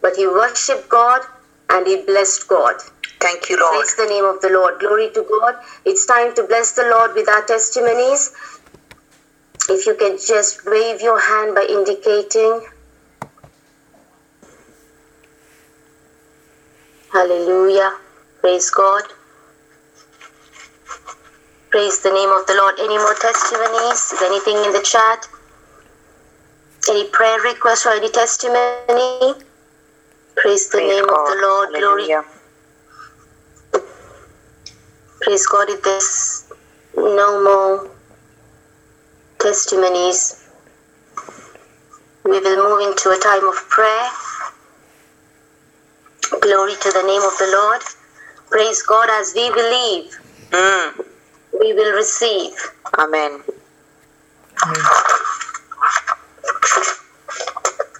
Speaker 5: but he worshipped God and he blessed God.
Speaker 1: Thank you, Lord.
Speaker 5: Praise the name of the Lord. Glory to God. It's time to bless the Lord with our testimonies. If you can just wave your hand by indicating. Hallelujah. Praise God. Praise the name of the Lord. Any more testimonies? Is anything in the chat? Any prayer requests or any testimony? Praise the
Speaker 1: Praise
Speaker 5: name
Speaker 1: God.
Speaker 5: of the Lord. Glory Praise God, if there's no more testimonies, we will move into a time of prayer. Glory to the name of the Lord. Praise God, as we believe,
Speaker 1: Mm.
Speaker 5: we will receive.
Speaker 1: Amen.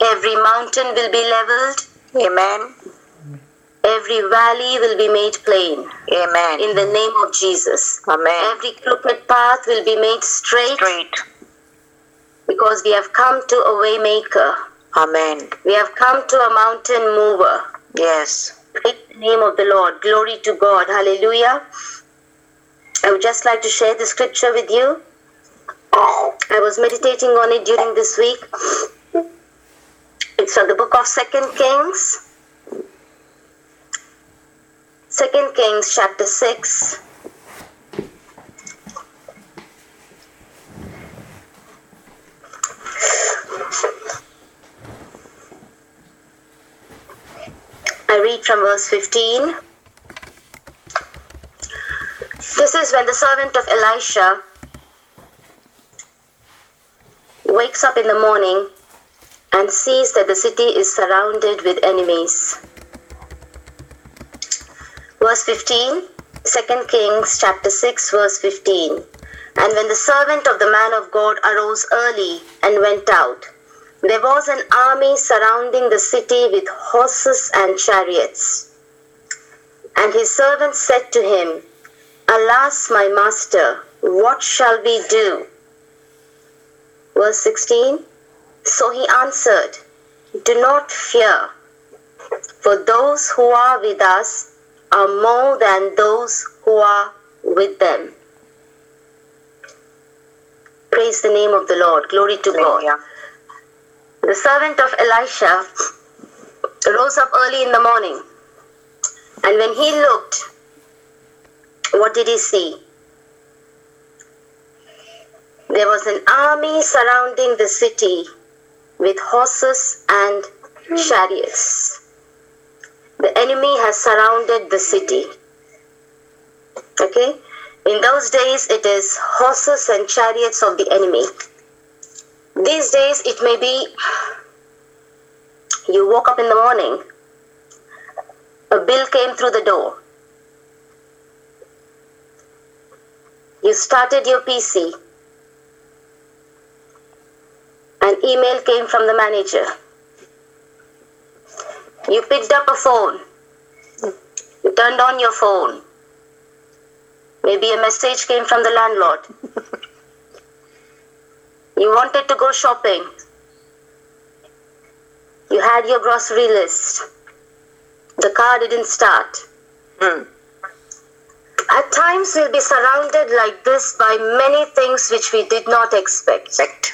Speaker 5: Every mountain will be leveled,
Speaker 1: Amen.
Speaker 5: Every valley will be made plain.
Speaker 1: Amen.
Speaker 5: In the name of Jesus.
Speaker 1: Amen.
Speaker 5: Every crooked path will be made straight
Speaker 1: Straight.
Speaker 5: because we have come to a waymaker.
Speaker 1: Amen.
Speaker 5: We have come to a mountain mover.
Speaker 1: Yes.
Speaker 5: Praise the name of the Lord. Glory to God. Hallelujah. I would just like to share the scripture with you. I was meditating on it during this week. It's from the book of Second Kings. Second Kings chapter 6. I read from verse 15. This is when the servant of Elisha wakes up in the morning and sees that the city is surrounded with enemies. Verse 15, 2 Kings chapter 6, verse 15. And when the servant of the man of God arose early and went out, there was an army surrounding the city with horses and chariots. And his servant said to him, Alas, my master, what shall we do? Verse 16 So he answered, Do not fear, for those who are with us are more than those who are with them. Praise the name of the Lord. Glory to God. The servant of Elisha rose up early in the morning, and when he looked, what did he see? There was an army surrounding the city with horses and chariots. Enemy has surrounded the city. Okay? In those days, it is horses and chariots of the enemy. These days, it may be you woke up in the morning, a bill came through the door. You started your PC. An email came from the manager. You picked up a phone. You turned on your phone. Maybe a message came from the landlord. [laughs] You wanted to go shopping. You had your grocery list. The car didn't start.
Speaker 1: Hmm.
Speaker 5: At times, we'll be surrounded like this by many things which we did not expect.
Speaker 1: Expect.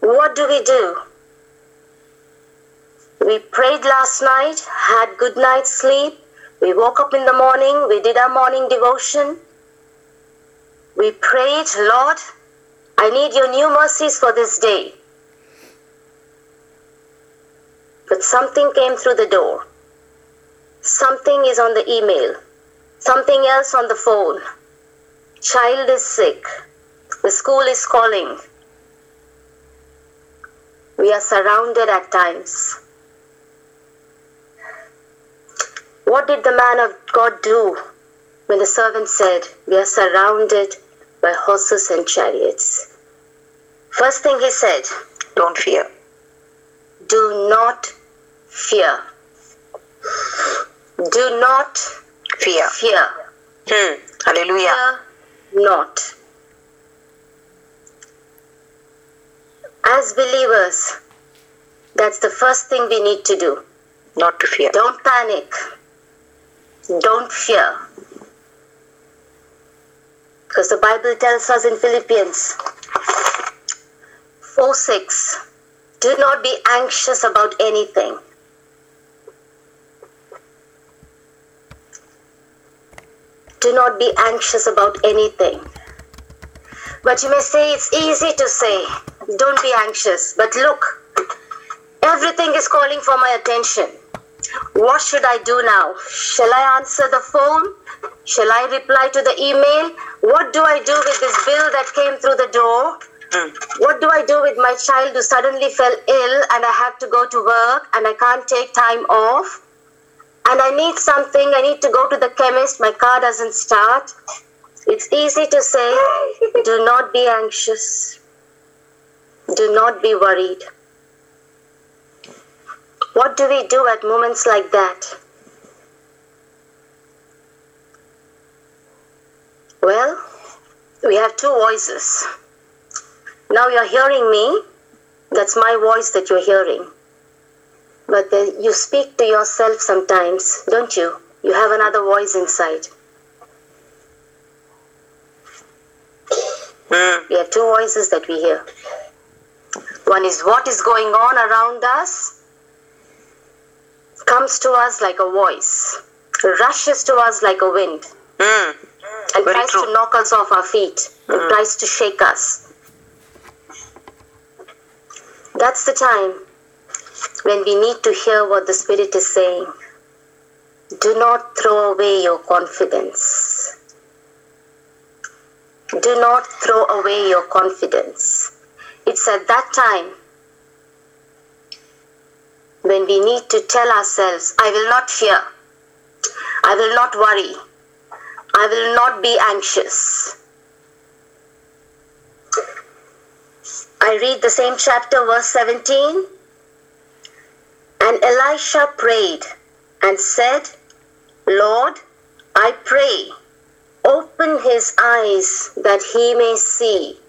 Speaker 5: What do we do? We prayed last night, had good night's sleep. We woke up in the morning, we did our morning devotion. We prayed, Lord, I need your new mercies for this day. But something came through the door. Something is on the email. Something else on the phone. Child is sick. The school is calling. We are surrounded at times. What did the man of God do when the servant said, We are surrounded by horses and chariots? First thing he said,
Speaker 1: Don't fear.
Speaker 5: Do not fear. Do not
Speaker 1: Fear.
Speaker 5: fear.
Speaker 1: Hmm. Hallelujah.
Speaker 5: Fear not. As believers, that's the first thing we need to do.
Speaker 1: Not to fear.
Speaker 5: Don't panic. Don't fear. Because the Bible tells us in Philippians 4 6, do not be anxious about anything. Do not be anxious about anything. But you may say it's easy to say, don't be anxious. But look, everything is calling for my attention. What should I do now? Shall I answer the phone? Shall I reply to the email? What do I do with this bill that came through the door? What do I do with my child who suddenly fell ill and I have to go to work and I can't take time off? And I need something, I need to go to the chemist, my car doesn't start. It's easy to say, do not be anxious. Do not be worried. What do we do at moments like that? Well, we have two voices. Now you're hearing me, that's my voice that you're hearing. But you speak to yourself sometimes, don't you? You have another voice inside. We have two voices that we hear. One is what is going on around us, comes to us like a voice, rushes to us like a wind,
Speaker 1: Hmm.
Speaker 5: and
Speaker 1: Very
Speaker 5: tries
Speaker 1: true.
Speaker 5: to knock us off our feet, and tries to shake us. That's the time when we need to hear what the Spirit is saying. Do not throw away your confidence. do not throw away your confidence. It's at that time when we need to tell ourselves, I will not fear, I will not worry, I will not be anxious. I read the same chapter, verse 17. And Elisha prayed and said, Lord, I pray, open his eyes that he may see.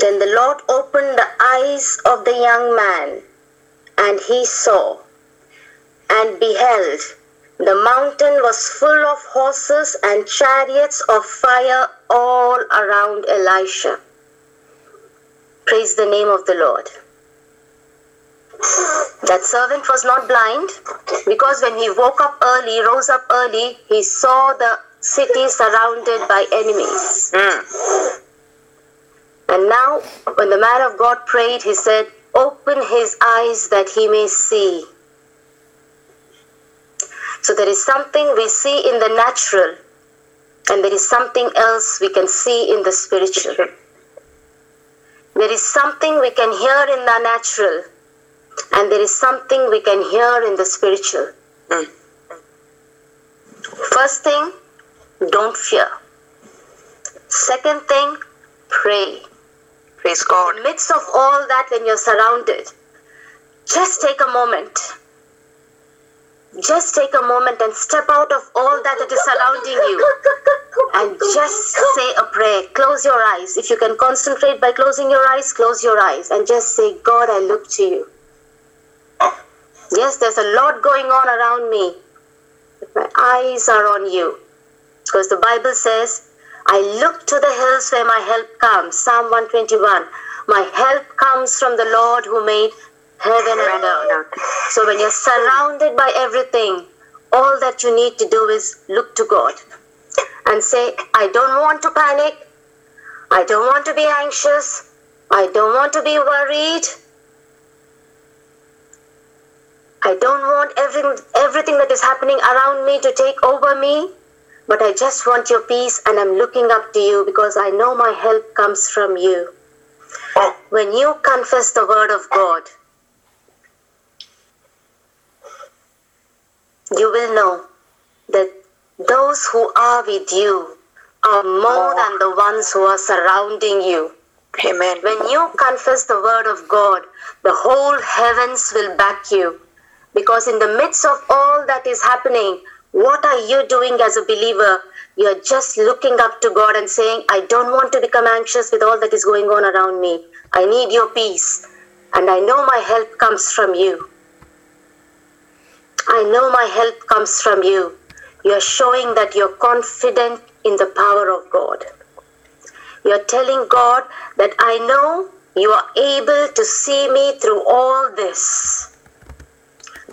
Speaker 5: Then the Lord opened the eyes of the young man, and he saw, and beheld, the mountain was full of horses and chariots of fire all around Elisha. Praise the name of the Lord. That servant was not blind because when he woke up early, rose up early, he saw the city surrounded by enemies.
Speaker 1: Mm.
Speaker 5: And now, when the man of God prayed, he said, Open his eyes that he may see. So there is something we see in the natural, and there is something else we can see in the spiritual. There is something we can hear in the natural, and there is something we can hear in the spiritual. First thing, don't fear. Second thing, pray.
Speaker 1: Praise
Speaker 5: In
Speaker 1: God.
Speaker 5: the midst of all that, when you're surrounded, just take a moment. Just take a moment and step out of all that that is surrounding you and just say a prayer. Close your eyes. If you can concentrate by closing your eyes, close your eyes and just say, God, I look to you. Yes, there's a lot going on around me. But my eyes are on you. Because the Bible says, I look to the hills where my help comes. Psalm 121. My help comes from the Lord who made heaven and earth. So when you're surrounded by everything, all that you need to do is look to God and say, I don't want to panic. I don't want to be anxious. I don't want to be worried. I don't want every, everything that is happening around me to take over me. But I just want your peace and I'm looking up to you because I know my help comes from you. When you confess the word of God, you will know that those who are with you are more than the ones who are surrounding you.
Speaker 1: Amen.
Speaker 5: When you confess the word of God, the whole heavens will back you. Because in the midst of all that is happening, what are you doing as a believer? You're just looking up to God and saying, I don't want to become anxious with all that is going on around me. I need your peace. And I know my help comes from you. I know my help comes from you. You're showing that you're confident in the power of God. You're telling God that I know you are able to see me through all this.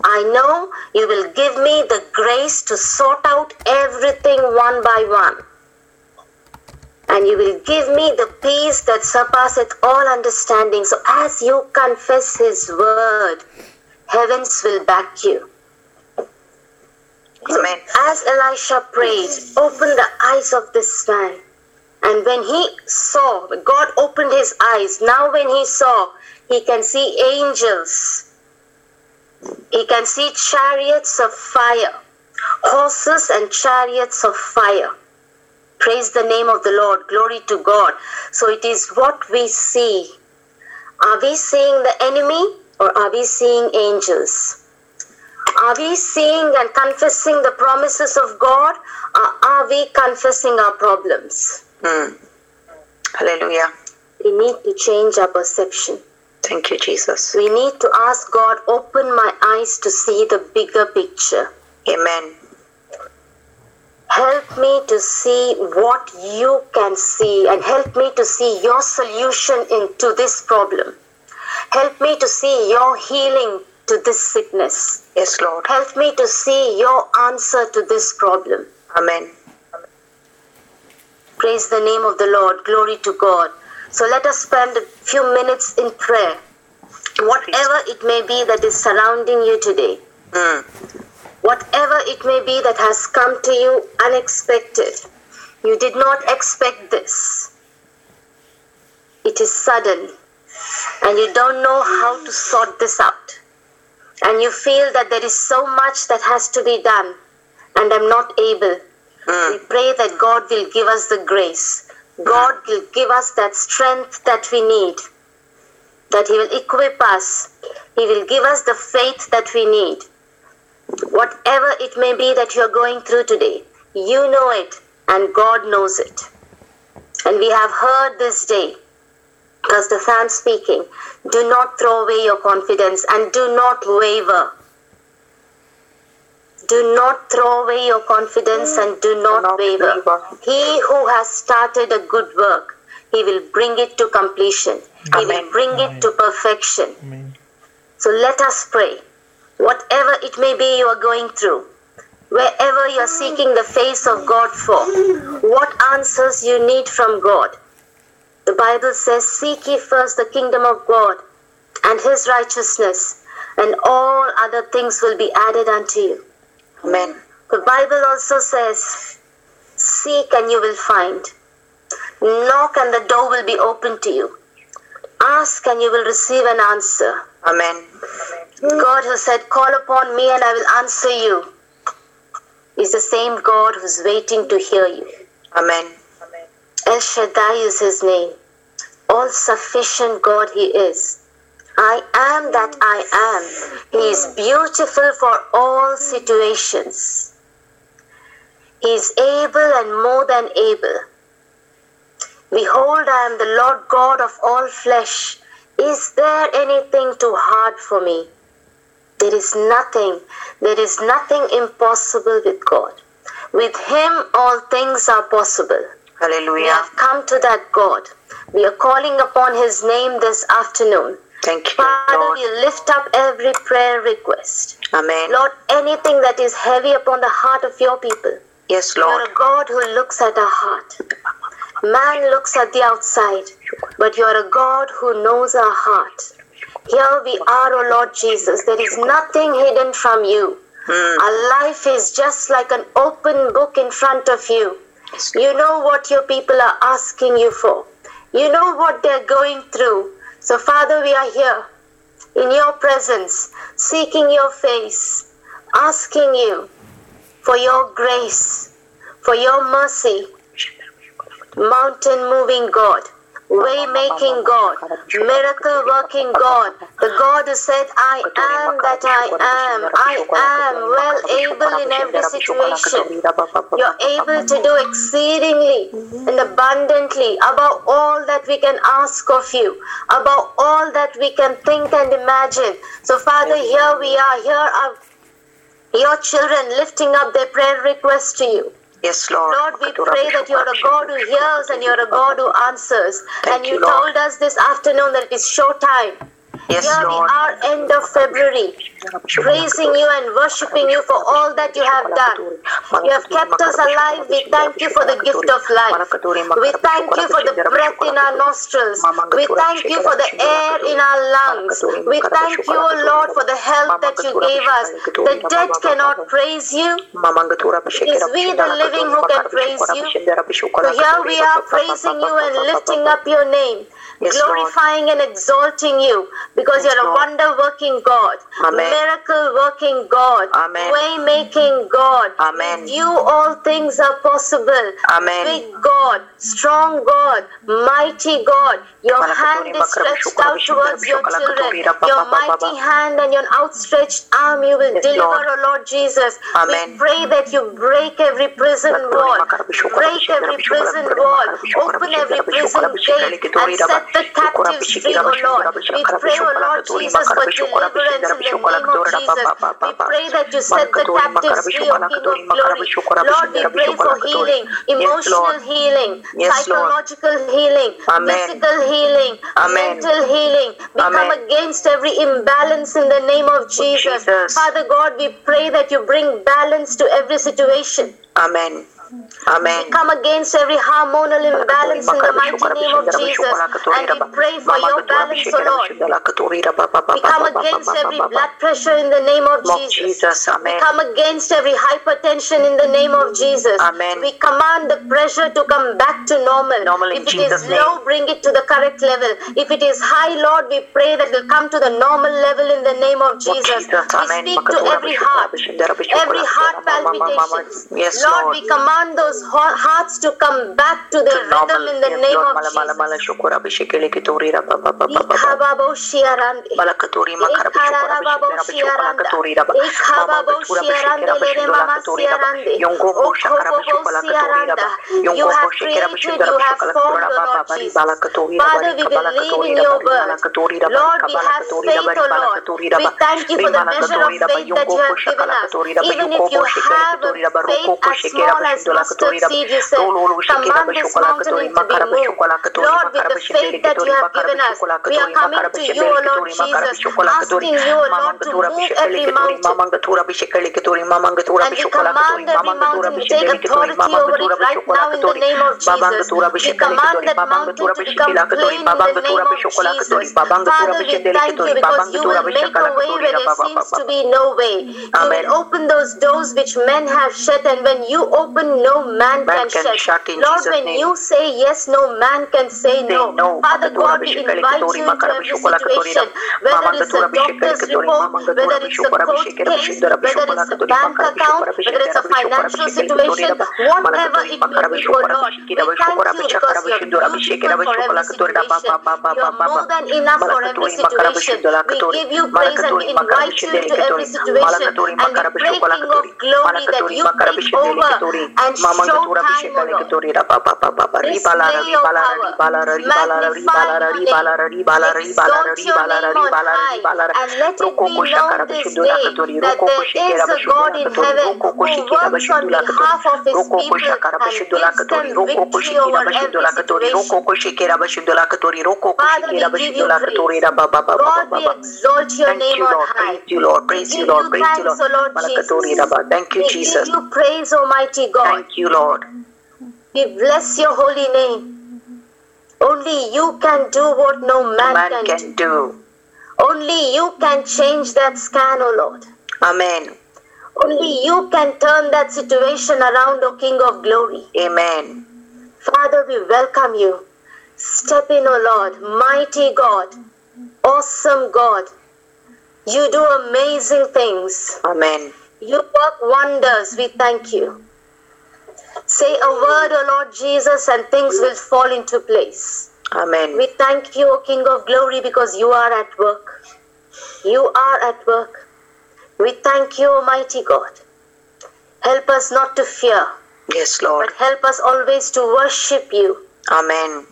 Speaker 5: I know you will give me the grace to sort out everything one by one. And you will give me the peace that surpasseth all understanding. So as you confess His word, heavens will back you.
Speaker 1: Amen.
Speaker 5: as Elisha prayed, open the eyes of this man. And when he saw, God opened his eyes. Now, when he saw, he can see angels. He can see chariots of fire, horses and chariots of fire. Praise the name of the Lord. Glory to God. So it is what we see. Are we seeing the enemy or are we seeing angels? Are we seeing and confessing the promises of God or are we confessing our problems?
Speaker 1: Mm. Hallelujah.
Speaker 5: We need to change our perception.
Speaker 1: Thank you, Jesus.
Speaker 5: We need to ask God, open my eyes to see the bigger picture.
Speaker 1: Amen.
Speaker 5: Help me to see what you can see and help me to see your solution into this problem. Help me to see your healing to this sickness.
Speaker 1: Yes, Lord.
Speaker 5: Help me to see your answer to this problem.
Speaker 1: Amen.
Speaker 5: Praise the name of the Lord. Glory to God. So let us spend a few minutes in prayer. Whatever it may be that is surrounding you today,
Speaker 1: Mm.
Speaker 5: whatever it may be that has come to you unexpected, You did not expect this. It is sudden, and you don't know how to sort this out. And you feel that there is so much that has to be done, and I'm not able. We pray that God will give us the grace. God will give us that strength that we need. That He will equip us. He will give us the faith that we need. Whatever it may be that you're going through today, you know it and God knows it. And we have heard this day, because the fan speaking, do not throw away your confidence and do not waver. Do not throw away your confidence and do not
Speaker 1: not
Speaker 5: waver.
Speaker 1: waver.
Speaker 5: He who has started a good work, he will bring it to completion. He will
Speaker 1: Amen.
Speaker 5: bring it to perfection.
Speaker 6: Amen.
Speaker 5: So let us pray. Whatever it may be you are going through, wherever you are seeking the face of God for, what answers you need from God. The Bible says, Seek ye first the kingdom of God and his righteousness, and all other things will be added unto you.
Speaker 1: Amen.
Speaker 5: The Bible also says, Seek and you will find. Knock and the door will be open to you. Ask and you will receive an answer.
Speaker 1: Amen.
Speaker 5: God who said, Call upon me and I will answer you, is the same God who's waiting to hear you.
Speaker 1: Amen.
Speaker 5: El Shaddai is his name. All sufficient God he is. I am that I am. He is beautiful for all situations. He is able and more than able. Behold, I am the Lord God of all flesh. Is there anything too hard for me? There is nothing, there is nothing impossible with God. With Him, all things are possible.
Speaker 1: Hallelujah.
Speaker 5: We have come to that God. We are calling upon His name this afternoon.
Speaker 1: Thank you,
Speaker 5: Father,
Speaker 1: Lord.
Speaker 5: we lift up every prayer request.
Speaker 1: Amen.
Speaker 5: Lord, anything that is heavy upon the heart of your people,
Speaker 1: Yes, Lord.
Speaker 5: you're a God who looks at our heart. Man looks at the outside, but you're a God who knows our heart. Here we are, O Lord Jesus. There is nothing hidden from you.
Speaker 1: Mm.
Speaker 5: Our life is just like an open book in front of you. You know what your people are asking you for. You know what they're going through. So, Father, we are here in your presence, seeking your face, asking you for your grace, for your mercy, mountain moving God, way making God, miracle working God, the God who said, I am that I am. I am well able in every situation. You're able to do exceedingly and abundantly above all that we can ask of you, above all that we can think and imagine. So, Father, here we are. Here are your children lifting up their prayer requests to you.
Speaker 1: Yes, Lord.
Speaker 5: Lord, we pray that you're a God who hears and you're a God who answers.
Speaker 1: Thank
Speaker 5: and you
Speaker 1: you,
Speaker 5: told us this afternoon that it is show time.
Speaker 1: Yes,
Speaker 5: Here we are, end of February, praising you and worshiping you for all that you have done. You have kept us alive. We thank you for the gift of life. We thank you for the breath in our nostrils. We thank you for the air in our lungs. We thank you, O Lord, for the health that you gave us. The dead cannot praise you.
Speaker 1: It
Speaker 5: is we, the living, who can praise you. So here we are praising you and lifting up your name,
Speaker 1: Yes, Lord.
Speaker 5: glorifying and exalting you because
Speaker 1: Yes,
Speaker 5: you're a wonder working God, miracle working God,
Speaker 1: Amen.
Speaker 5: way making God.
Speaker 1: Amen.
Speaker 5: With you all things are possible.
Speaker 1: Amen.
Speaker 5: Big God, strong God, mighty God. Your hand is stretched out towards your children. Your mighty hand and your outstretched arm you will
Speaker 1: Yes,
Speaker 5: deliver,
Speaker 1: Lord.
Speaker 5: O Lord Jesus.
Speaker 1: Amen.
Speaker 5: We pray that you break every prison wall, break every prison wall, open every prison gate, and set the captives free, O Lord. We pray, O Lord Jesus, for deliverance in the name of Jesus. We pray that you set the captives free, O King of Glory. Lord, we pray for healing, emotional healing, psychological healing, physical healing, mental healing. We come against every imbalance in the name of Jesus.
Speaker 1: Jesus.
Speaker 5: Father God, we pray that you bring balance to every situation.
Speaker 1: Amen. Amen.
Speaker 5: We come against every hormonal imbalance in the mighty name of Jesus. And we pray for your balance, O Lord. We come against every blood pressure in the name of Jesus. We come against every hypertension in the name of Jesus.
Speaker 1: Amen.
Speaker 5: We command the pressure to come back to normal.
Speaker 1: Normal
Speaker 5: if it is low, bring it to the correct level. If it is high, Lord, we pray that it will come to the normal level in the name of Jesus. We speak to every heart, every heart palpitation. Lord. we command those hearts to come back to their rhythm in the name of Jesus. You have created, you have formed, Lord Jesus.
Speaker 1: ribala, katuri, raba,
Speaker 5: Father, we believe in your word. Lord, we have faith, O Lord. We thank you for the measure of faith that you have given us. Even if you have faith as small as mustard seed, you said,
Speaker 1: Lolo, shikira,
Speaker 5: command this
Speaker 1: bishukula,
Speaker 5: mountain
Speaker 1: katuri,
Speaker 5: to be
Speaker 1: makara,
Speaker 5: moved.
Speaker 1: bishukula, katuri,
Speaker 5: Lord, with the faith that you have given us, we are coming to you, O Lord Jesus,
Speaker 1: bishukula, katuri.
Speaker 5: asking you, O
Speaker 1: Mama
Speaker 5: Lord, to move
Speaker 1: bishikali
Speaker 5: every
Speaker 1: kituri,
Speaker 5: mountain.
Speaker 1: mama ngatura bishikali kituri, mama ngatura
Speaker 5: And we
Speaker 1: bishukala kituri,
Speaker 5: command every
Speaker 1: mama ngatura
Speaker 5: mountain to take
Speaker 1: bishikali kituri,
Speaker 5: authority
Speaker 1: mama
Speaker 5: over
Speaker 1: ngatura
Speaker 5: it right
Speaker 1: bishukala
Speaker 5: now in the
Speaker 1: kituri,
Speaker 5: name of
Speaker 1: baba
Speaker 5: Jesus.
Speaker 1: ngatura
Speaker 5: We
Speaker 1: bishikali
Speaker 5: command
Speaker 1: kituri,
Speaker 5: that
Speaker 1: baba
Speaker 5: mountain
Speaker 1: ngatura
Speaker 5: to become
Speaker 1: bishikila kituri,
Speaker 5: plain in
Speaker 1: baba
Speaker 5: the
Speaker 1: ngatura
Speaker 5: name of
Speaker 1: bishukala kituri,
Speaker 5: Jesus.
Speaker 1: baba ngatura
Speaker 5: Father, we
Speaker 1: bishikali
Speaker 5: thank you
Speaker 1: kituri, baba
Speaker 5: because you
Speaker 1: ngatura
Speaker 5: will make
Speaker 1: bishikala
Speaker 5: a way
Speaker 1: kituri,
Speaker 5: where there
Speaker 1: baba
Speaker 5: seems
Speaker 1: baba
Speaker 5: to be no way. You
Speaker 1: Amen.
Speaker 5: will open those doors which men have shut, and when you open, no man
Speaker 1: Man
Speaker 5: can
Speaker 1: can
Speaker 5: shut.
Speaker 1: shut
Speaker 5: Lord, when
Speaker 1: name.
Speaker 5: you say yes, no man can say no.
Speaker 1: no.
Speaker 5: Father God, we invite you into every situation, whether it's a doctor's report, whether it's a court case, whether it's a bank account, whether it's a financial situation, whatever it may be, oh Lord, we thank you because you're
Speaker 1: bishindara
Speaker 5: beautiful for every situation.
Speaker 1: ba ba
Speaker 5: more than enough for every situation. We give you praise and we
Speaker 1: Malakaturi, makara
Speaker 5: invite you into every situation. And we
Speaker 1: makara
Speaker 5: pray, King of glory, that you take over
Speaker 1: mama
Speaker 5: show
Speaker 1: ngatura
Speaker 5: time, O
Speaker 1: bishikali
Speaker 5: Lord.
Speaker 1: kituri, raba ba ba ba ba ribalara ribalara ribalara ribalara ribalara ribalara ribalara ribalara ribalara ribalara ribalara
Speaker 5: And let it
Speaker 1: rokoko shakara
Speaker 5: known this
Speaker 1: bishindura
Speaker 5: day
Speaker 1: katori
Speaker 5: that
Speaker 1: rokoko
Speaker 5: there
Speaker 1: shekera
Speaker 5: is a God
Speaker 1: bishindura
Speaker 5: in
Speaker 1: katori
Speaker 5: heaven
Speaker 1: rokoko
Speaker 5: who
Speaker 1: shikira
Speaker 5: works on
Speaker 1: bishindura katori
Speaker 5: behalf of his
Speaker 1: rokoko shakara
Speaker 5: and
Speaker 1: bishindura
Speaker 5: gives
Speaker 1: katori
Speaker 5: them
Speaker 1: rokoko
Speaker 5: victory
Speaker 1: shikira
Speaker 5: over every
Speaker 1: bishindura katori
Speaker 5: situation.
Speaker 1: rokoko shikira bishindura katori rokoko
Speaker 5: we give you
Speaker 1: bishindura katori
Speaker 5: praise. exalt your name
Speaker 1: you,
Speaker 5: on
Speaker 1: Lord.
Speaker 5: high.
Speaker 1: Praise you, Lord. Praise you, Lord.
Speaker 5: you
Speaker 1: Praise you,
Speaker 5: thanks,
Speaker 1: Lord.
Speaker 5: O Lord Jesus.
Speaker 1: Thank you, Jesus.
Speaker 5: you praise, Almighty God.
Speaker 1: Thank you, Lord.
Speaker 5: We bless your holy name. Only you can do what no man,
Speaker 1: Man
Speaker 5: can,
Speaker 1: can
Speaker 5: do.
Speaker 1: do.
Speaker 5: Only you can change that scan, O Lord.
Speaker 1: Amen.
Speaker 5: Only you can turn that situation around, O King of glory.
Speaker 1: Amen.
Speaker 5: Father, we welcome you. Step in, O Lord, mighty God, awesome God. You do amazing things.
Speaker 1: Amen.
Speaker 5: You work wonders. We thank you. Say a word, O Lord Jesus, and things will fall into place.
Speaker 1: Amen.
Speaker 5: We thank you, O King of glory, because you are at work. You are at work. We thank you, Almighty God. Help us not to fear,
Speaker 1: Yes, Lord.
Speaker 5: but help us always to worship you.
Speaker 1: Amen.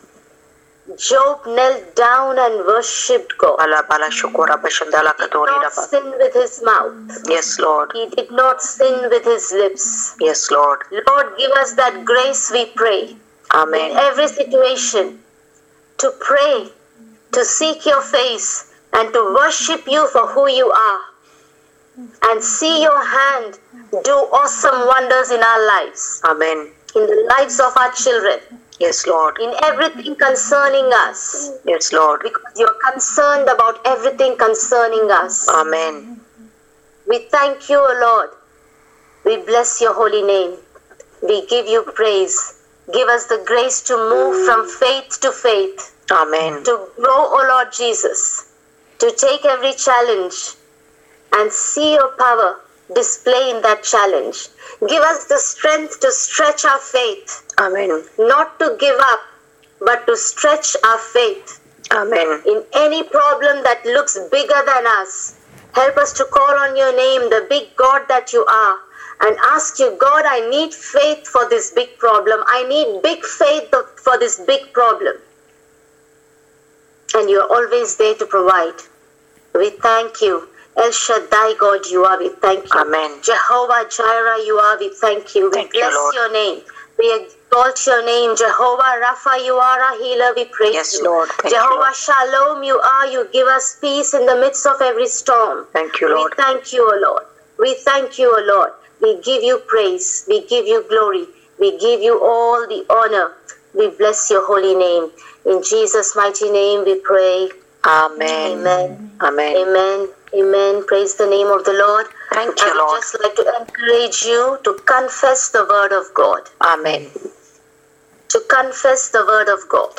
Speaker 5: Job knelt down and worshipped God.
Speaker 1: Bala bala shukura bashandala
Speaker 5: He did not sin with his mouth.
Speaker 1: Yes, Lord.
Speaker 5: He did not sin with his lips.
Speaker 1: Yes, Lord.
Speaker 5: Lord, give us that grace, we pray,
Speaker 1: Amen.
Speaker 5: in every situation, to pray, to seek your face, and to worship you for who you are, and see your hand do awesome wonders in our lives,
Speaker 1: Amen.
Speaker 5: in the lives of our children,
Speaker 1: Yes, Lord.
Speaker 5: in everything concerning us,
Speaker 1: Yes, Lord.
Speaker 5: because you're concerned about everything concerning us.
Speaker 1: Amen.
Speaker 5: We thank you, O Lord. We bless your holy name. We give you praise. Give us the grace to move from faith to faith,
Speaker 1: Amen.
Speaker 5: to grow, O Lord Jesus, to take every challenge and see your power display in that challenge. Give us the strength to stretch our faith,
Speaker 1: Amen.
Speaker 5: not to give up, but to stretch our faith
Speaker 1: Amen.
Speaker 5: in any problem that looks bigger than us. Help us to call on your name, the big God that you are, and ask you, God, I need faith for this big problem. I need big faith for this big problem. And you're always there to provide. We thank you. El Shaddai, God, you are. We thank you.
Speaker 1: Amen.
Speaker 5: Jehovah Jireh, you are. We thank you. We
Speaker 1: Thank
Speaker 5: bless
Speaker 1: Lord.
Speaker 5: your name. We exalt your name. Jehovah Rapha, you are our healer. We praise
Speaker 1: Yes,
Speaker 5: you.
Speaker 1: Lord. Thank you,
Speaker 5: Jehovah
Speaker 1: Lord.
Speaker 5: Shalom, you are. You give us peace in the midst of every storm.
Speaker 1: Thank you, Lord.
Speaker 5: We thank you, O Lord. We thank you, O Lord. We give you praise. We give you glory. We give you all the honor. We bless your holy name. In Jesus' mighty name we pray.
Speaker 1: Amen.
Speaker 5: Amen.
Speaker 1: Amen.
Speaker 5: Amen. Amen. Praise the name of the Lord.
Speaker 1: Thank
Speaker 5: I
Speaker 1: you,
Speaker 5: would
Speaker 1: Lord.
Speaker 5: just like to encourage you to confess the word of God.
Speaker 1: Amen.
Speaker 5: To confess the word of God.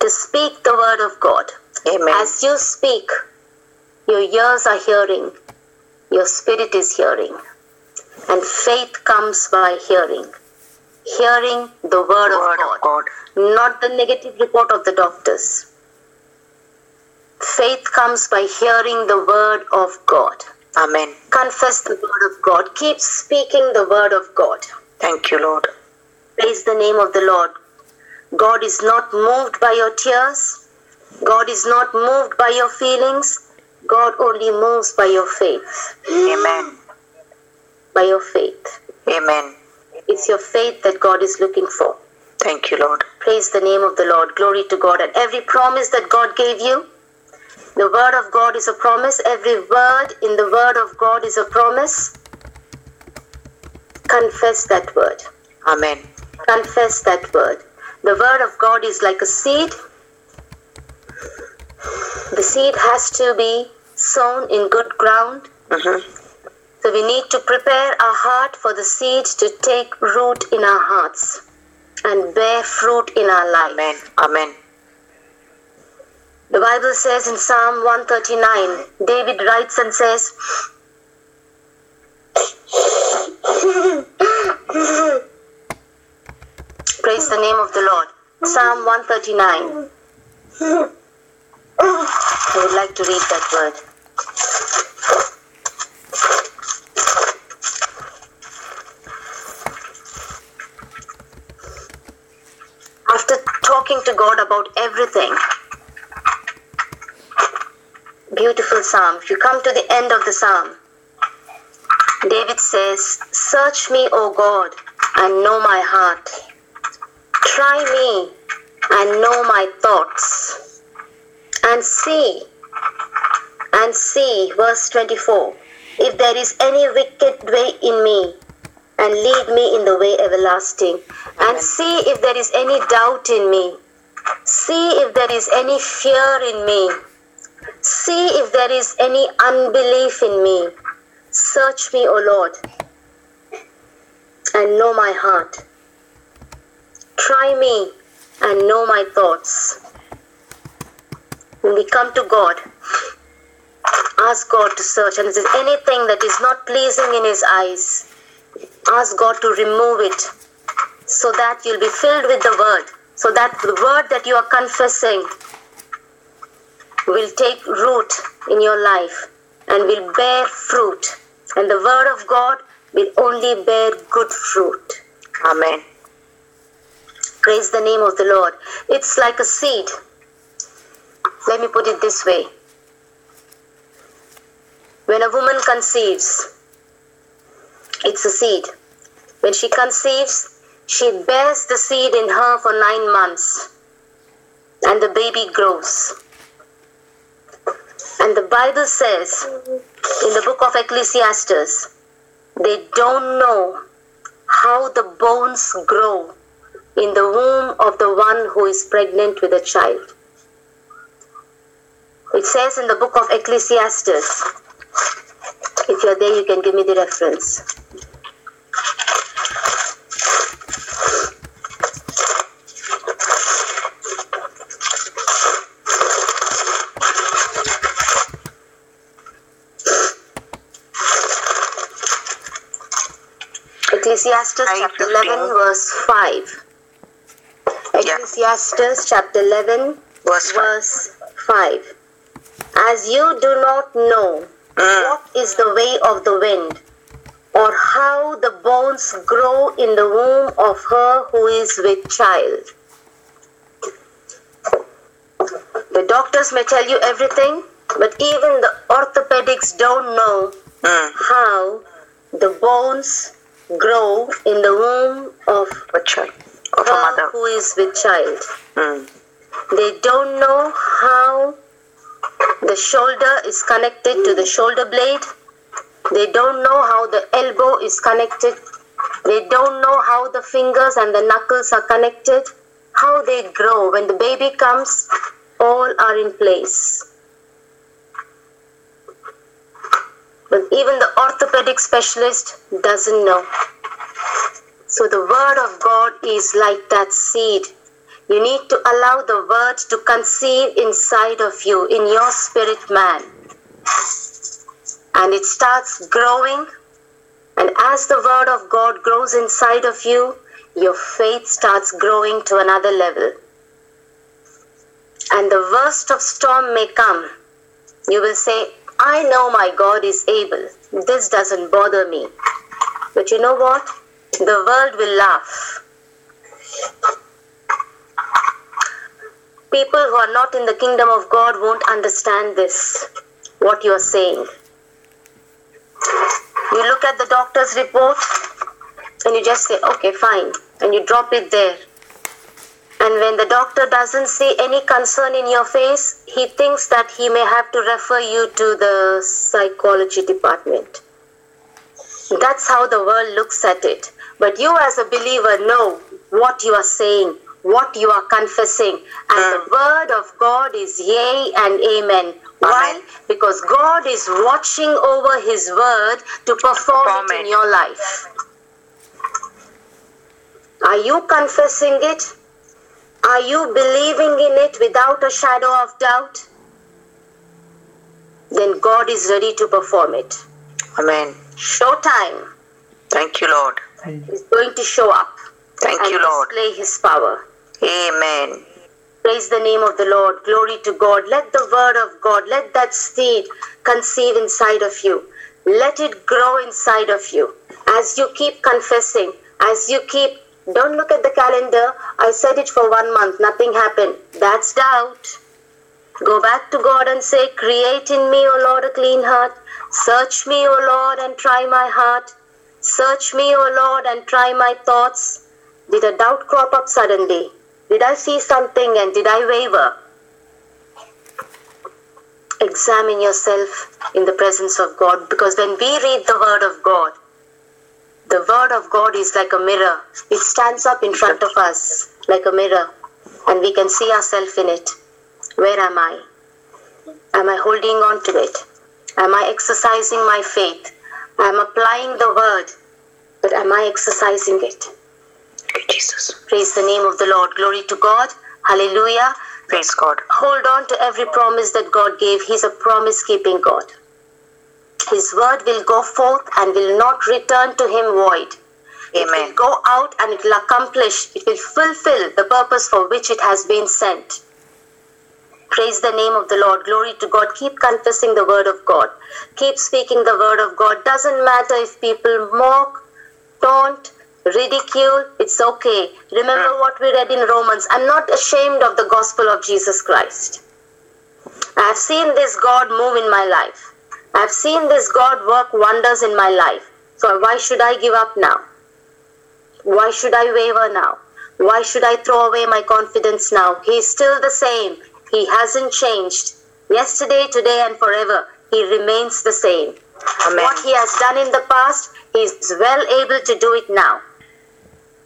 Speaker 5: To speak the word of God.
Speaker 1: Amen.
Speaker 5: As you speak, your ears are hearing, your spirit is hearing, and faith comes by hearing. Hearing the word,
Speaker 1: Word
Speaker 5: of, God,
Speaker 1: of God.
Speaker 5: not the negative report of the doctors. Faith comes by hearing the word of God.
Speaker 1: Amen.
Speaker 5: Confess the word of God. Keep speaking the word of God.
Speaker 1: Thank you, Lord.
Speaker 5: Praise the name of the Lord. God is not moved by your tears. God is not moved by your feelings. God only moves by your faith.
Speaker 1: Amen.
Speaker 5: By your faith.
Speaker 1: Amen.
Speaker 5: It's your faith that God is looking for.
Speaker 1: Thank you, Lord.
Speaker 5: Praise the name of the Lord. Glory to God. And every promise that God gave you, the word of God is a promise. Every word in the word of God is a promise. Confess that word.
Speaker 1: Amen.
Speaker 5: confess that word. The word of God is like a seed. The seed has to be sown in good ground.
Speaker 1: Mm-hmm.
Speaker 5: So we need to prepare our heart for the seed to take root in our hearts and bear fruit in our life.
Speaker 1: Amen. Amen.
Speaker 5: The Bible says in Psalm 139, David writes and says, Praise the name of the Lord. Psalm 139. I would like to read that word. After talking to God about everything, beautiful psalm. If you come to the end of the psalm, David says, Search me, O God, and know my heart. Try me and know my thoughts. And see, and see, verse 24, if there is any wicked way in me, and lead me in the way everlasting. And see if there is any doubt in me. See if there is any fear in me. See if there is any unbelief in me. Search me, O Lord, and know my heart. Try me and know my thoughts. When we come to God, ask God to search, and if there's anything that is not pleasing in His eyes, ask God to remove it so that you'll be filled with the Word, so that the Word that you are confessing will take root in your life and will bear fruit. And the Word of God will only bear good fruit.
Speaker 1: Amen.
Speaker 5: Praise the name of the Lord. It's like a seed. Let me put it this way. When a woman conceives, it's a seed. When she conceives, she bears the seed in her for nine months, and the baby grows. And the Bible says in the book of Ecclesiastes, they don't know how the bones grow in the womb of the one who is pregnant with a child. It says in the book of Ecclesiastes, if you're there, you can give me the reference. Ecclesiastes chapter 11, verse 5. Ecclesiastes chapter 11,
Speaker 1: Verse five.
Speaker 5: verse 5. As you do not know
Speaker 1: Mm.
Speaker 5: what is the way of the wind, or how the bones grow in the womb of her who is with child. The doctors may tell you everything, but even the orthopedics don't know
Speaker 1: Mm.
Speaker 5: how the bones grow in the womb of
Speaker 1: A child of a mother.
Speaker 5: who is with child.
Speaker 1: Mm.
Speaker 5: They don't know how the shoulder is connected to the shoulder blade. They don't know how the elbow is connected They don't know how the fingers and the knuckles are connected, how they grow. When the baby comes, all are in place. But even the orthopedic specialist doesn't know. So the word of God is like that seed. You need to allow the word to conceive inside of you, in your spirit man. And it starts growing. And as the word of God grows inside of you, your faith starts growing to another level. And the worst of storm may come. You will say, I know my God is able. This doesn't bother me. But you know what? The world will laugh. People who are not in the kingdom of God won't understand this, what you are saying. You look at the doctor's report and you just say, okay, fine, and you drop it there. And when the doctor doesn't see any concern in your face, he thinks that he may have to refer you to the psychology department. That's how the world looks at it. But you, as a believer, know what you are saying, what you are confessing, and the word of God is yea and amen. Why? Because God is watching over His word to perform it in your life. Are you confessing it? Are you believing in it without a shadow of doubt? Then God is ready to perform it.
Speaker 1: Amen.
Speaker 5: Showtime
Speaker 1: Thank you, Lord.
Speaker 5: He's going to show up
Speaker 1: Thank
Speaker 5: and
Speaker 1: you, Lord.
Speaker 5: display His power.
Speaker 1: Amen.
Speaker 5: Praise the name of the Lord. Glory to God. Let the word of God, let that seed conceive inside of you. Let it grow inside of you. As you keep confessing, as you keep, don't look at the calendar. I said it for one month, nothing happened. That's doubt. Go back to God and say, Create in me, O Lord, a clean heart. Search me, O Lord, and try my heart. Search me, O Lord, and try my thoughts. Did a doubt crop up suddenly? Did I see something and did I waver? Examine yourself in the presence of God because when we read the Word of God, the Word of God is like a mirror. It stands up in front of us like a mirror and we can see ourselves in it. Where am I? Am I holding on to it? Am I exercising my faith? I'm applying the Word, but am I exercising it?
Speaker 1: Jesus.
Speaker 5: Praise the name of the Lord. Glory to God. Hallelujah.
Speaker 1: Praise God.
Speaker 5: Hold on to every promise that God gave. He's a promise keeping God. His word will go forth and will not return to him void. Amen. It will go out and it will accomplish, it will fulfill the purpose for which it has been sent. Praise the name of the Lord. Glory to God. Keep confessing the word of God. Keep speaking the word of God. Doesn't matter if people mock, taunt, ridicule, it's okay. Remember hmm. what we read in Romans. I'm not ashamed of the gospel of Jesus Christ. I've seen this God move in my life. I've seen this God work wonders in my life. So why should I give up now? Why should I waver now? Why should I throw away my confidence now? He's still the same. He hasn't changed. Yesterday, today, and forever, He remains the same.
Speaker 1: Amen.
Speaker 5: What He has done in the past, He is well able to do it now.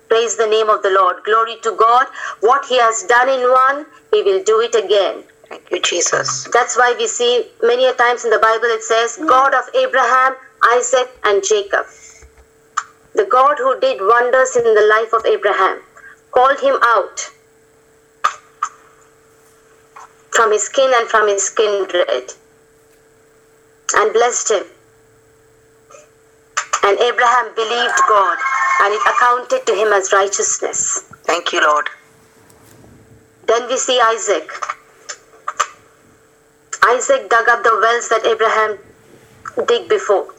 Speaker 5: Praise the name of the Lord. Glory to God. What He has done in one, He will do it again.
Speaker 1: Thank you, Jesus.
Speaker 5: That's why we see many a times in the Bible it says, God of Abraham, Isaac, and Jacob. The God who did wonders in the life of Abraham called him out from his kin and from his kindred and blessed him. And Abraham believed God and it accounted to him as righteousness.
Speaker 1: Thank you, Lord.
Speaker 5: Then we see Isaac. Isaac dug up the wells that Abraham dig before.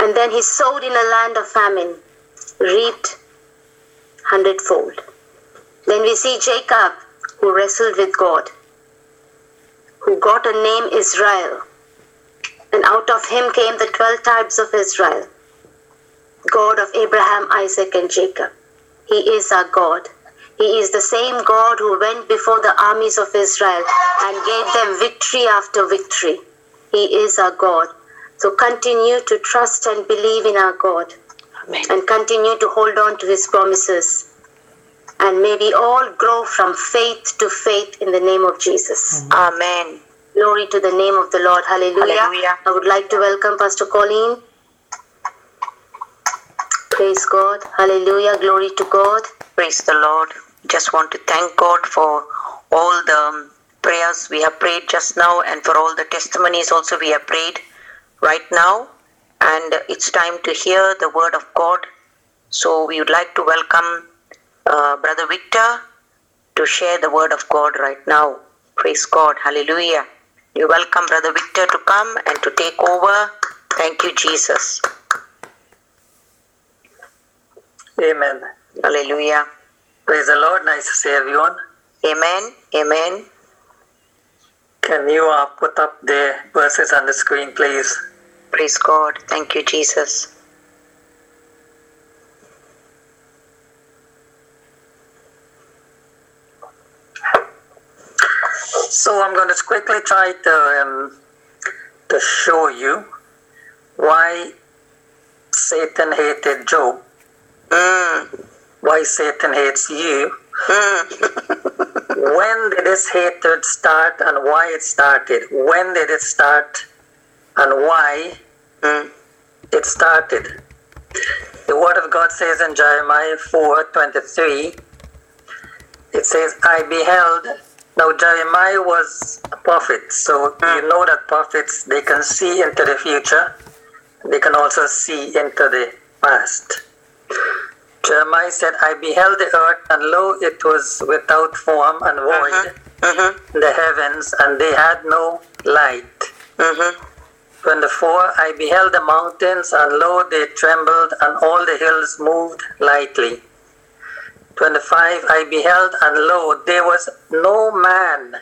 Speaker 5: And then he sowed in a land of famine, reaped hundredfold. Then we see Jacob, who wrestled with God, who got a name Israel. And out of him came the 12 tribes of Israel. God of Abraham, Isaac, and Jacob. He is our God. He is the same God who went before the armies of Israel and gave them victory after victory. He is our God. So continue to trust and believe in our God
Speaker 1: Amen.
Speaker 5: and continue to hold on to his promises. And may we all grow from faith to faith in the name of Jesus.
Speaker 1: Amen.
Speaker 5: Glory to the name of the Lord. Hallelujah.
Speaker 1: Hallelujah.
Speaker 5: I would like to welcome Pastor Colleen. Praise God. Hallelujah. Glory to God.
Speaker 1: Praise the Lord. Just want to thank God for all the prayers we have prayed just now and for all the testimonies also we have prayed right now. And it's time to hear the word of God. So we would like to welcome uh, Brother Victor to share the word of God right now. Praise God. Hallelujah. You welcome Brother Victor to come and to take over. Thank you, Jesus.
Speaker 6: Amen.
Speaker 1: Hallelujah.
Speaker 6: Praise the Lord. Nice to see everyone.
Speaker 1: Amen. Amen.
Speaker 6: Can you uh, put up the verses on the screen, please?
Speaker 1: Praise God. Thank you, Jesus.
Speaker 6: So I'm going to quickly try to um, to show you why Satan hated Job,
Speaker 1: Mm,
Speaker 6: why Satan hates you.
Speaker 1: mm, [laughs]
Speaker 6: when did this hatred start and why it started? When did it start and why
Speaker 1: mm.
Speaker 6: it started? The word of God says in Jeremiah 4:23, it says, I beheld. Now Jeremiah was a prophet, so you know that prophets they can see into the future, they can also see into the past. Jeremiah said, I beheld the earth, and lo, it was without form and void,
Speaker 1: Mm-hmm.
Speaker 6: the heavens, and they had no light.
Speaker 1: Mm-hmm.
Speaker 6: 24 I beheld the mountains, and lo, they trembled, and all the hills moved lightly. 25 I beheld, and lo, there was no man.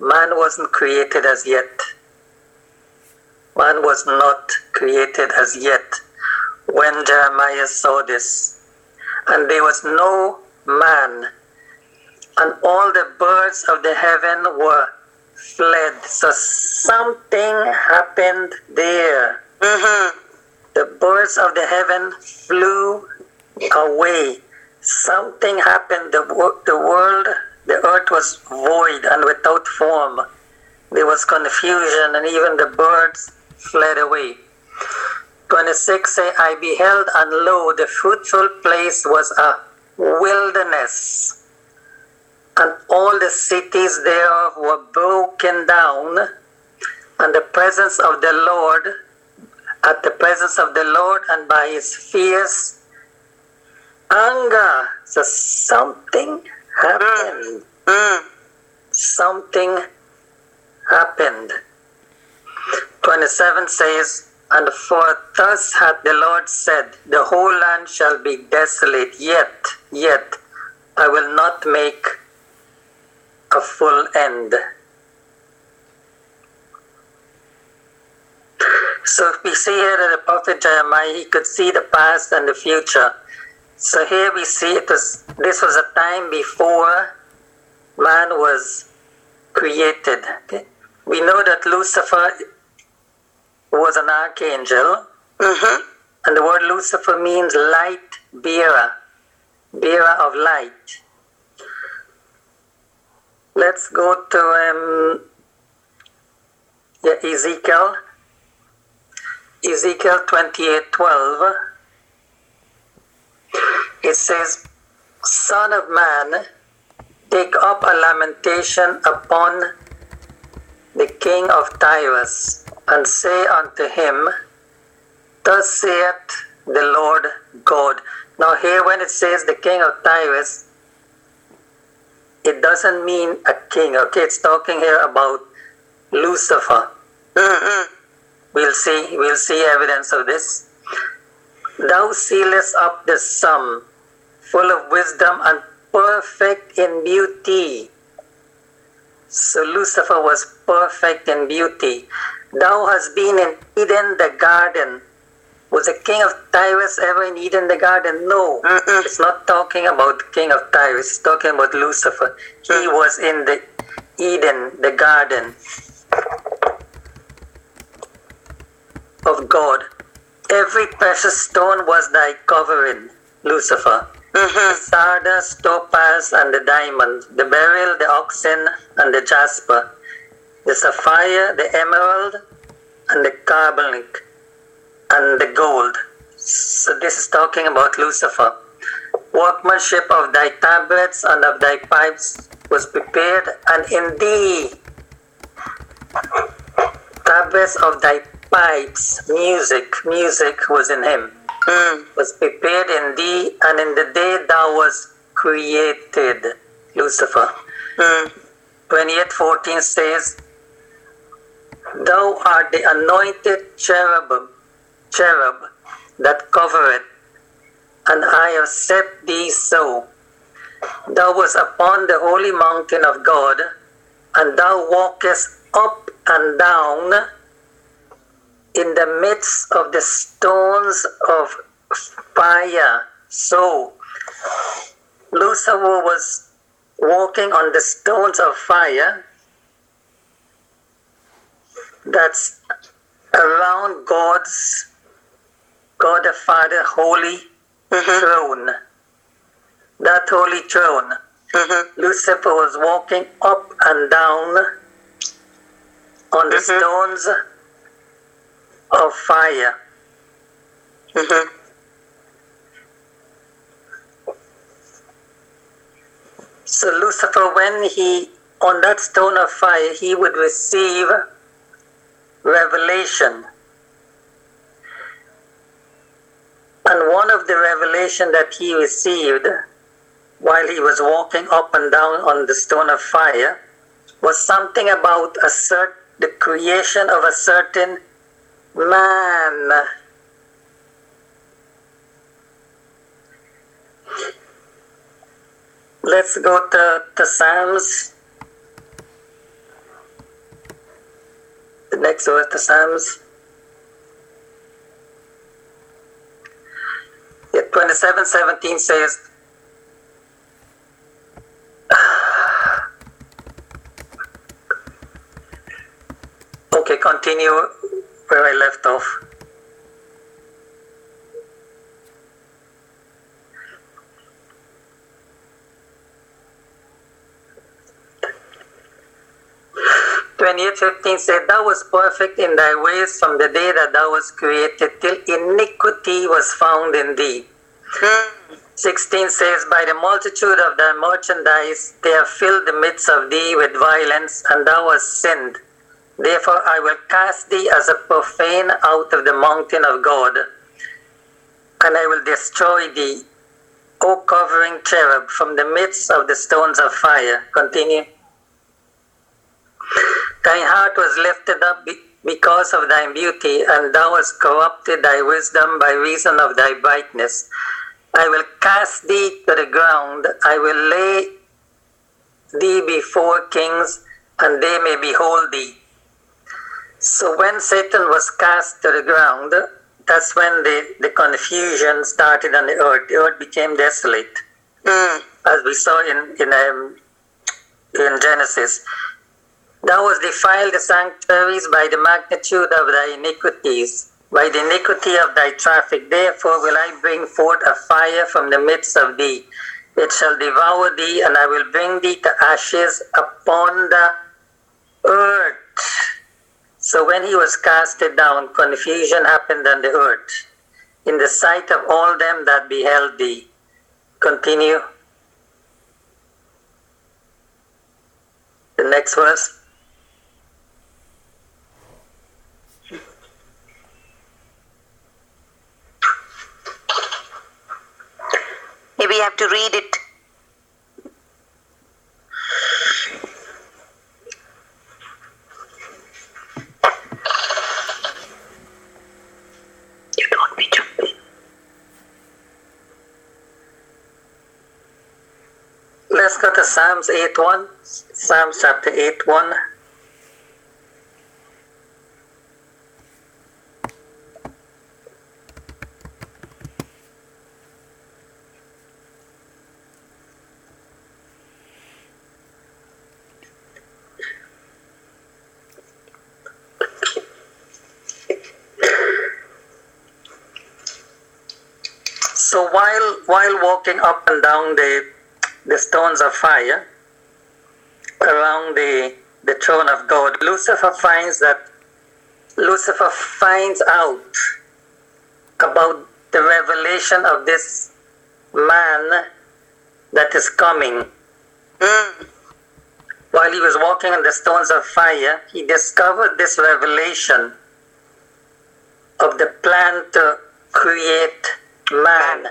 Speaker 6: Man wasn't created as yet. Man was not created as yet when Jeremiah saw this. And there was no man. And all the birds of the heaven were fled. So something happened there.
Speaker 1: Mm-hmm.
Speaker 6: The birds of the heaven flew away. Something happened. The, the world, the earth was void and without form. There was confusion, and even the birds fled away. 26 say, I beheld, and lo, the fruitful place was a wilderness, and all the cities thereof were broken down, and the presence of the Lord, at the presence of the Lord, and by his fierce anger. So something happened.
Speaker 1: Mm.
Speaker 6: Something happened. 27 says, And for thus hath the Lord said, The whole land shall be desolate, yet, yet, I will not make a full end. So we see here that the prophet Jeremiah, he could see the past and the future. So here we see it was this was a time before man was created. We know that Lucifer was an archangel,
Speaker 1: Mm-hmm.
Speaker 6: and the word Lucifer means light bearer, bearer of light. Let's go to um, yeah, Ezekiel. Ezekiel 28 12. It says, Son of man, take up a lamentation upon the king of Tyrus, and say unto him, Thus saith the Lord God. Now, here when it says the king of Tyrus, it doesn't mean a king, okay? It's talking here about Lucifer.
Speaker 1: Mm-hmm.
Speaker 6: We'll see, we'll see evidence of this. Thou sealest up the sum, full of wisdom and perfect in beauty. So Lucifer was perfect in beauty. Thou hast been in Eden the garden. Was the king of Tyrus ever in Eden the garden? No.
Speaker 1: Mm-mm.
Speaker 6: It's not talking about the king of Tyrus, it's talking about Lucifer. He mm. was in the Eden, the garden. of God. Every precious stone was thy covering, Lucifer. The mm-hmm. sardius, topaz, and the diamond, the beryl, the onyx, and the jasper, the sapphire, the emerald, and the carbuncle, and the gold. So this is talking about Lucifer. Workmanship of thy tabrets and of thy pipes was prepared, and in thee tabrets of thy pipes, music, music was in him, hmm. was prepared in thee, and in the day thou was created, Lucifer. Hmm. 28:14 says, Thou art the anointed cherubim, cherub that covereth, and I have set thee so. Thou was upon the holy mountain of God, and thou walkest up and down in the midst of the stones of fire. So, Lucifer was walking on the stones of fire that's around God's, God the Father, holy mm-hmm. throne. That holy throne. Mm-hmm. Lucifer was walking up and down on the mm-hmm. stones of fire. So Lucifer, when he on that stone of fire, he would receive revelation. And one of the revelation that he received while he was walking up and down on the stone of fire was something about a cert- the creation of a certain man. Let's go to, to Psalms. Next verse the Psalms. Yeah, 27 17 says, [sighs] Okay, continue where I left off. Twenty-eight fifteen said, Thou was perfect in thy ways from the day that thou was created till iniquity was found in thee. Hmm. 16 says, By the multitude of thy merchandise they have filled the midst of thee with violence, and thou hast sinned. Therefore I will cast thee as a profane out of the mountain of God, and I will destroy thee, O covering cherub, from the midst of the stones of fire. Continue. Thine heart was lifted up because of thy beauty, and thou hast corrupted thy wisdom by reason of thy brightness. I will cast thee to the ground, I will lay thee before kings, and they may behold thee. So when Satan was cast to the ground, that's when the, the confusion started on the earth. The earth became desolate, as we saw in in um, in Genesis. Thou hast defiled the sanctuaries by the magnitude of thy iniquities, by the iniquity of thy traffic. Therefore will I bring forth a fire from the midst of thee. It shall devour thee, and I will bring thee to ashes upon the earth. So when he was casted down, confusion happened on the earth, in the sight of all them that beheld thee. Continue. The next verse.
Speaker 1: You have to read it.
Speaker 6: Let's go to Psalms 8 1. Psalms chapter 8 1. So while while walking up and down the the stones of fire around the the throne of God, Lucifer finds that Lucifer finds out about the revelation of this man that is coming.
Speaker 1: Mm.
Speaker 6: While he was walking on the stones of fire, he discovered this revelation of the plan to create man.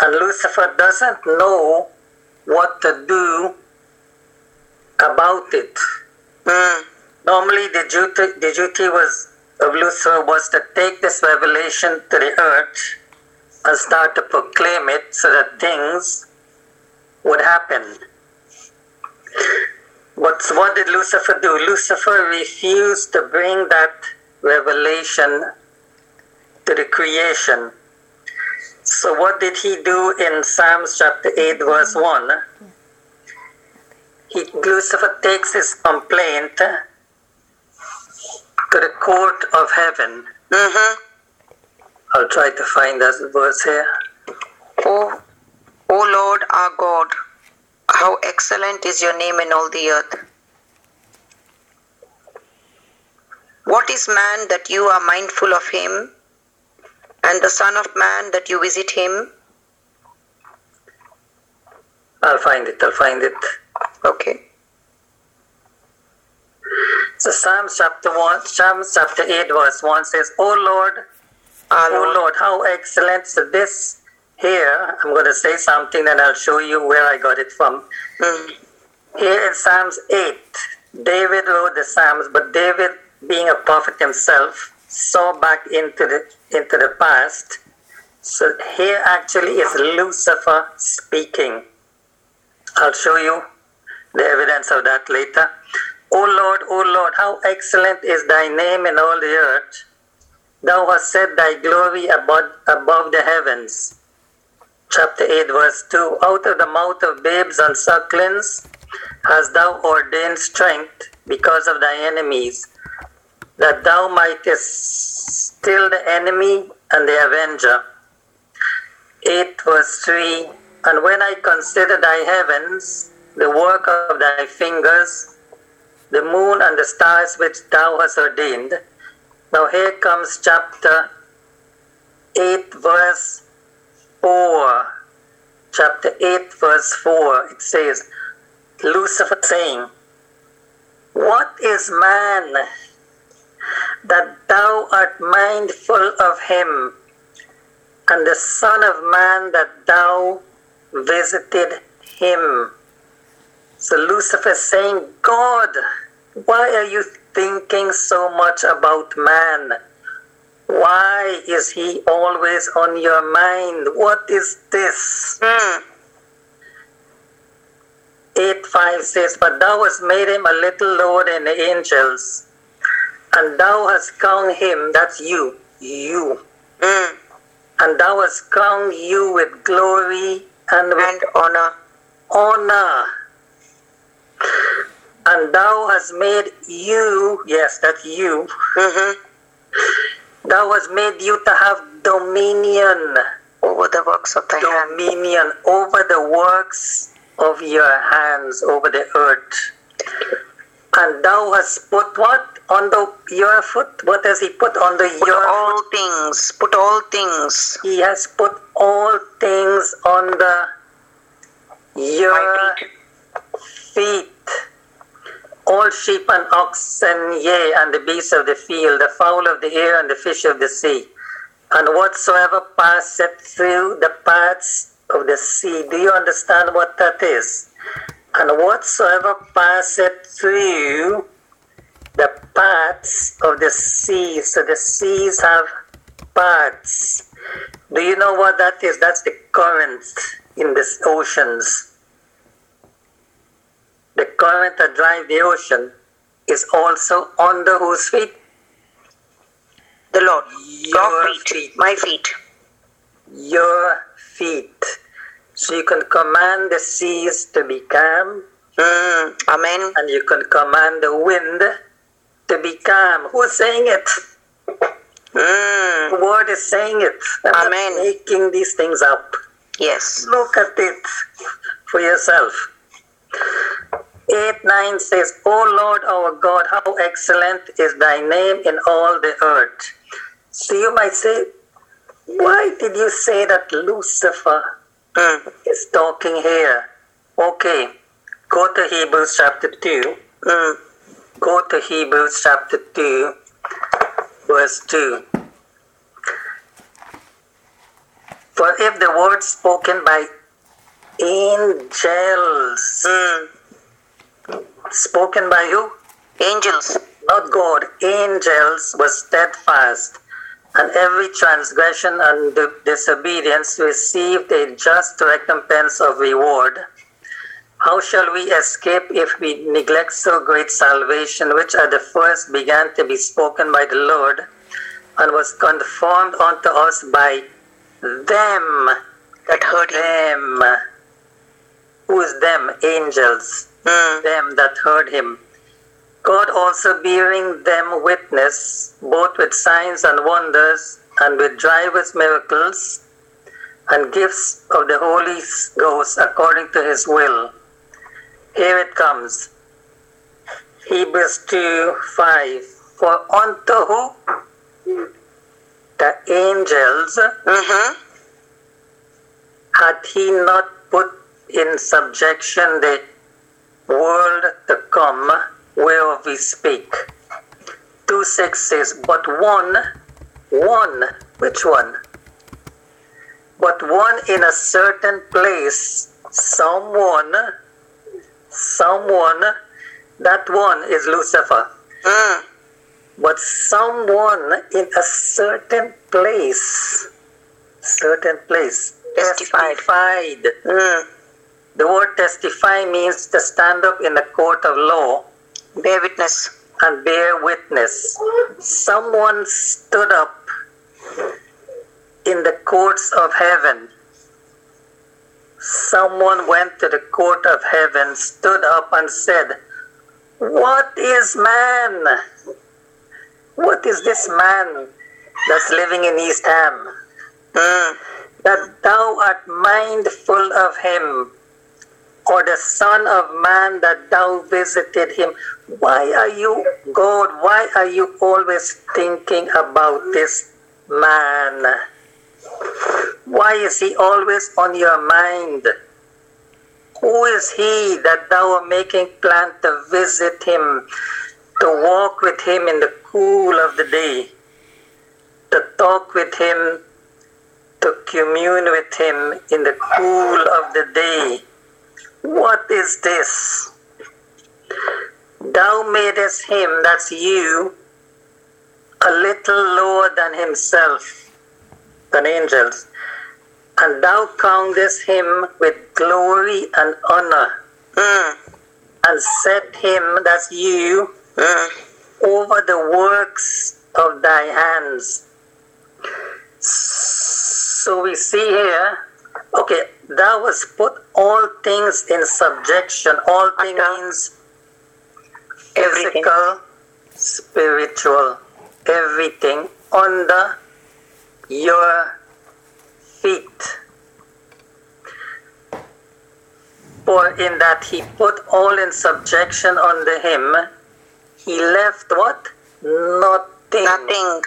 Speaker 6: And Lucifer doesn't know what to do about it.
Speaker 1: Mm.
Speaker 6: Normally, the duty, the duty was of Lucifer was to take this revelation to the earth and start to proclaim it so that things would happen. But what did Lucifer do? Lucifer refused to bring that revelation to the creation. So what did he do in Psalms chapter 8 verse 1? He, Lucifer takes his complaint to the court of heaven.
Speaker 1: Mm-hmm.
Speaker 6: I'll try to find that verse here.
Speaker 1: O, o Lord our God, how excellent is your name in all the earth. What is man that you are mindful of him, and the Son of Man that you visit him?
Speaker 6: I'll find it, I'll find it.
Speaker 1: Okay.
Speaker 6: So Psalms chapter 1, Psalms chapter 8 verse 1 says, O Lord,
Speaker 1: Our
Speaker 6: O
Speaker 1: Lord.
Speaker 6: Lord, how excellent. So this here, I'm going to say something and I'll show you where I got it from.
Speaker 1: Mm.
Speaker 6: Here in Psalms 8, David wrote the Psalms, but David, being a prophet himself, saw back into the into the past. So here actually is Lucifer speaking. I'll show you the evidence of that later. O Lord, O Lord, how excellent is thy name in all the earth. Thou hast set thy glory above, above the heavens. Chapter 8, verse 2 Out of the mouth of babes and sucklings hast thou ordained strength because of thy enemies, that thou mightest still the enemy and the avenger. 8 verse 3 And when I consider thy heavens, the work of thy fingers, the moon and the stars which thou hast ordained. Now here comes chapter 8 verse 4. Chapter 8 verse 4. It says, Lucifer saying, What is man that thou art mindful of him, and the Son of Man that thou visited him? So Lucifer is saying, God, why are you thinking so much about man? Why is he always on your mind? What is this?
Speaker 1: Mm.
Speaker 6: 8 5 says, But thou hast made him a little lower than the angels, and thou hast crowned him, that's you, you,
Speaker 1: Mm.
Speaker 6: and thou hast crowned you with glory and with
Speaker 1: And honor.
Speaker 6: honor. And thou hast made you, yes, that's you,
Speaker 1: Mm-hmm.
Speaker 6: thou hast made you to have dominion,
Speaker 1: Over the works of thy hand.
Speaker 6: dominion over the works of your hands, over the earth. And thou hast put what under your foot? What has he put under
Speaker 1: Put
Speaker 6: your
Speaker 1: all things. Put all things.
Speaker 6: He has put all things on the
Speaker 1: your feet.
Speaker 6: feet. All sheep and oxen, yea, and the beasts of the field, the fowl of the air, and the fish of the sea, and whatsoever passeth through the paths of the sea. Do you understand what that is? And whatsoever passeth through the paths of the sea. So the seas have paths. Do you know what that is? That's the current in the oceans. The current that drives the ocean is also under whose feet?
Speaker 1: The Lord.
Speaker 6: Your
Speaker 1: Your feet.
Speaker 6: feet.
Speaker 1: My feet.
Speaker 6: Your feet. So you can command the seas to be calm,
Speaker 1: Mm. Amen.
Speaker 6: and you can command the wind to be calm. Who's saying it?
Speaker 1: Mm.
Speaker 6: The word is saying it. I'm not
Speaker 1: Amen.
Speaker 6: making these things up.
Speaker 1: Yes.
Speaker 6: Look at it for yourself. 8 9 says, O Lord our God, how excellent is thy name in all the earth. So you might say, why did you say that Lucifer
Speaker 1: Mm.
Speaker 6: is talking here? Okay, go to Hebrews chapter 2.
Speaker 1: Mm.
Speaker 6: Go to Hebrews chapter 2, verse 2. For if the word spoken by angels,
Speaker 1: Mm.
Speaker 6: spoken by who?
Speaker 1: Angels.
Speaker 6: Not God, angels was steadfast, and every transgression and di- disobedience received a just recompense of reward. How shall we escape if we neglect so great salvation, which at the first began to be spoken by the Lord, and was conformed unto us by them?
Speaker 1: That heard him.
Speaker 6: Them. Who is them? Angels
Speaker 1: Mm.
Speaker 6: them that heard him. God also bearing them witness, both with signs and wonders, and with divers miracles, and gifts of the Holy Ghost according to his will. Here it comes. Hebrews 2 5. For unto who? The angels
Speaker 1: Mm-hmm.
Speaker 6: had he not put in subjection the world to come whereof we speak. 2 6 says, But one, one, which one? But one in a certain place, someone, someone, that one is Lucifer.
Speaker 1: Mm.
Speaker 6: But someone in a certain place, certain place,
Speaker 1: Testified.
Speaker 6: testified.
Speaker 1: Mm.
Speaker 6: The word testify means to stand up in a court of law
Speaker 1: Bear witness.
Speaker 6: and bear witness. Someone stood up in the courts of heaven. Someone went to the court of heaven, stood up, and said, What is man? What is this man that's living in East Ham?
Speaker 1: Mm.
Speaker 6: that thou art mindful of him, or the Son of Man that thou visited him. Why are you, God, why are you always thinking about this man? Why is he always on your mind? Who is he that thou art making plan to visit him, to walk with him in the cool of the day, to talk with him to commune with him in the cool of the day. What is this? Thou madest him, that's you, a little lower than himself, than angels, and thou countest him with glory and honor,
Speaker 1: Mm.
Speaker 6: and set him, that's you,
Speaker 1: Mm.
Speaker 6: over the works of thy hands. So we see here, okay, thou was put all things in subjection. All things means
Speaker 1: Everything.
Speaker 6: physical, spiritual, everything under your feet. For in that he put all in subjection under him, he left what? Nothing.
Speaker 1: Nothing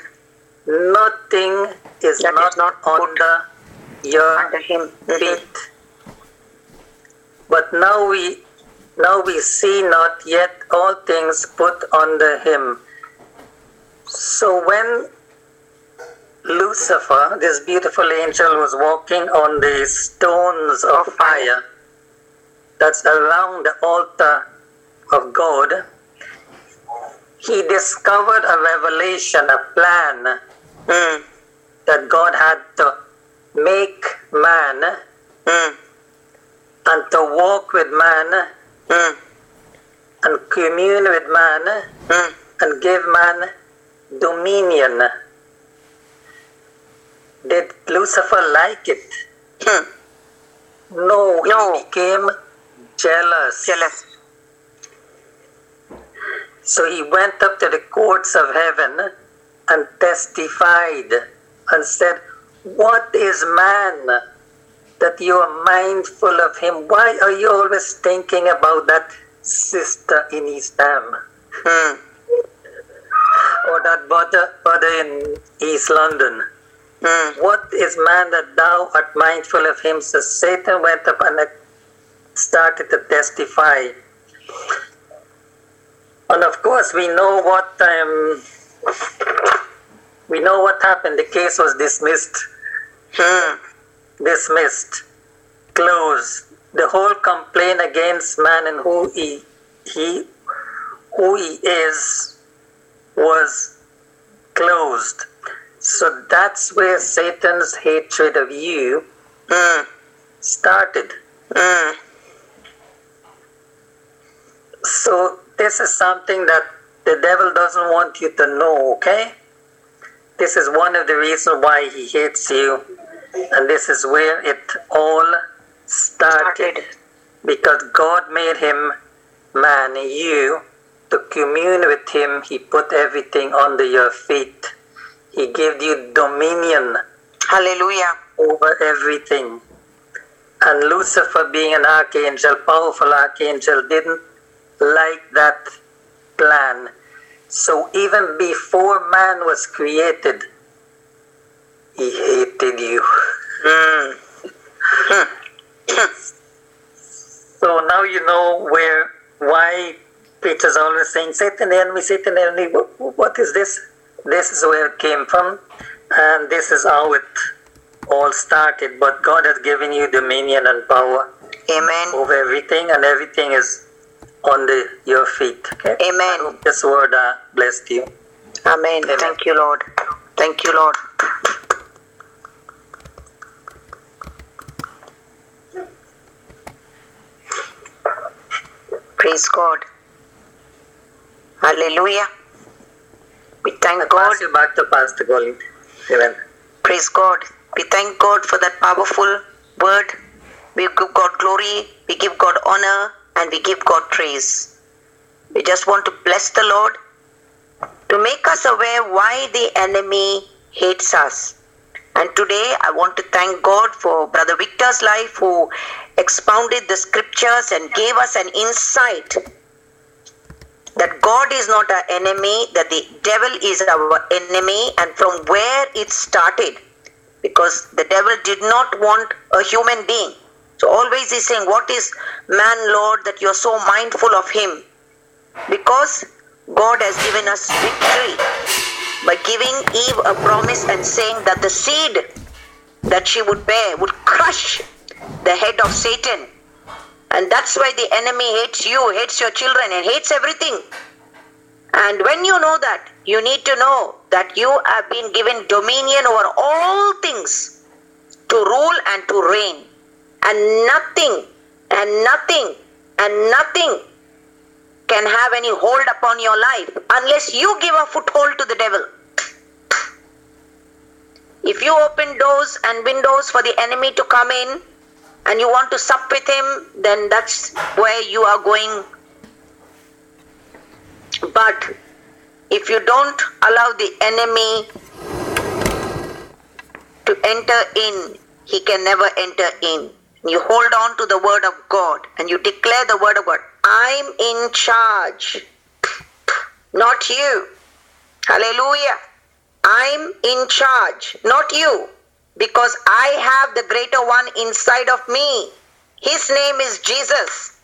Speaker 6: Nothing is
Speaker 1: That
Speaker 6: not,
Speaker 1: is not
Speaker 6: under your
Speaker 1: under him.
Speaker 6: Feet. But now we now we see not yet all things put under him. So when Lucifer, this beautiful angel, was walking on the stones of
Speaker 1: fire
Speaker 6: that's around the altar of God, he discovered a revelation, a plan
Speaker 1: Mm.
Speaker 6: that God had to make man
Speaker 1: Mm.
Speaker 6: and to walk with man
Speaker 1: Mm.
Speaker 6: and commune with man
Speaker 1: Mm.
Speaker 6: and give man dominion. Did Lucifer like it?
Speaker 1: Mm.
Speaker 6: No, he
Speaker 1: No.
Speaker 6: became jealous.
Speaker 1: Jealous.
Speaker 6: So he went up to the courts of heaven and testified and said, What is man that you are mindful of him? Why are you always thinking about that sister in East
Speaker 1: Hmm.
Speaker 6: Or that brother, brother in East London?
Speaker 1: Hmm.
Speaker 6: What is man that thou art mindful of him? So Satan went up and started to testify. And of course, we know what um, we know what happened. The case was dismissed, Dismissed, closed. The whole complaint against man and who he he who he is was closed. So that's where Satan's hatred of you
Speaker 1: Hmm.
Speaker 6: started.
Speaker 1: Hmm.
Speaker 6: So this is something that the devil doesn't want you to know, okay? This is one of the reasons why he hates you. And this is where it all started. Because God made him man, you, to commune with him. He put everything under your feet. He gave you dominion
Speaker 1: Hallelujah.
Speaker 6: over everything. And Lucifer, being an archangel, powerful archangel, didn't like that plan. So even before man was created, he hated you.
Speaker 1: Hmm.
Speaker 6: So now you know where why preachers always saying Satan the enemy, Satan the enemy. What, what is this? This is where it came from, and this is how it all started. But God has given you dominion and power
Speaker 1: Amen.
Speaker 6: over everything, and everything is under your feet. Okay? I
Speaker 1: Amen.
Speaker 6: hope this word uh, blessed you.
Speaker 1: Amen.
Speaker 6: Amen.
Speaker 1: Thank you, Lord. Thank you, Lord. Praise God. Hallelujah. We thank God.
Speaker 6: Pass you back to Pastor Gold. Amen.
Speaker 1: Praise God. We thank God for that powerful word. We give God glory, we give God honor, and we give God praise. We just want to bless the Lord to make us aware why the enemy hates us. And today I want to thank God for Brother Victor's life who expounded the scriptures and gave us an insight that God is not our enemy, that the devil is our enemy, and from where it started. Because the devil did not want a human being. So always he's saying, What is man, Lord, that you're so mindful of him? Because God has given us victory by giving Eve a promise and saying that the seed that she would bear would crush the head of Satan. And that's why the enemy hates you, hates your children, and hates everything. And when you know that, you need to know that you have been given dominion over all things to rule and to reign. And nothing, and nothing, and nothing can have any hold upon your life unless you give a foothold to the devil. If you open doors and windows for the enemy to come in and you want to sup with him, then that's where you are going. But if you don't allow the enemy to enter in, he can never enter in. You hold on to the word of God and you declare the word of God. I'm in charge, not you. Hallelujah. I'm in charge, not you, because I have the greater one inside of me. His name is Jesus.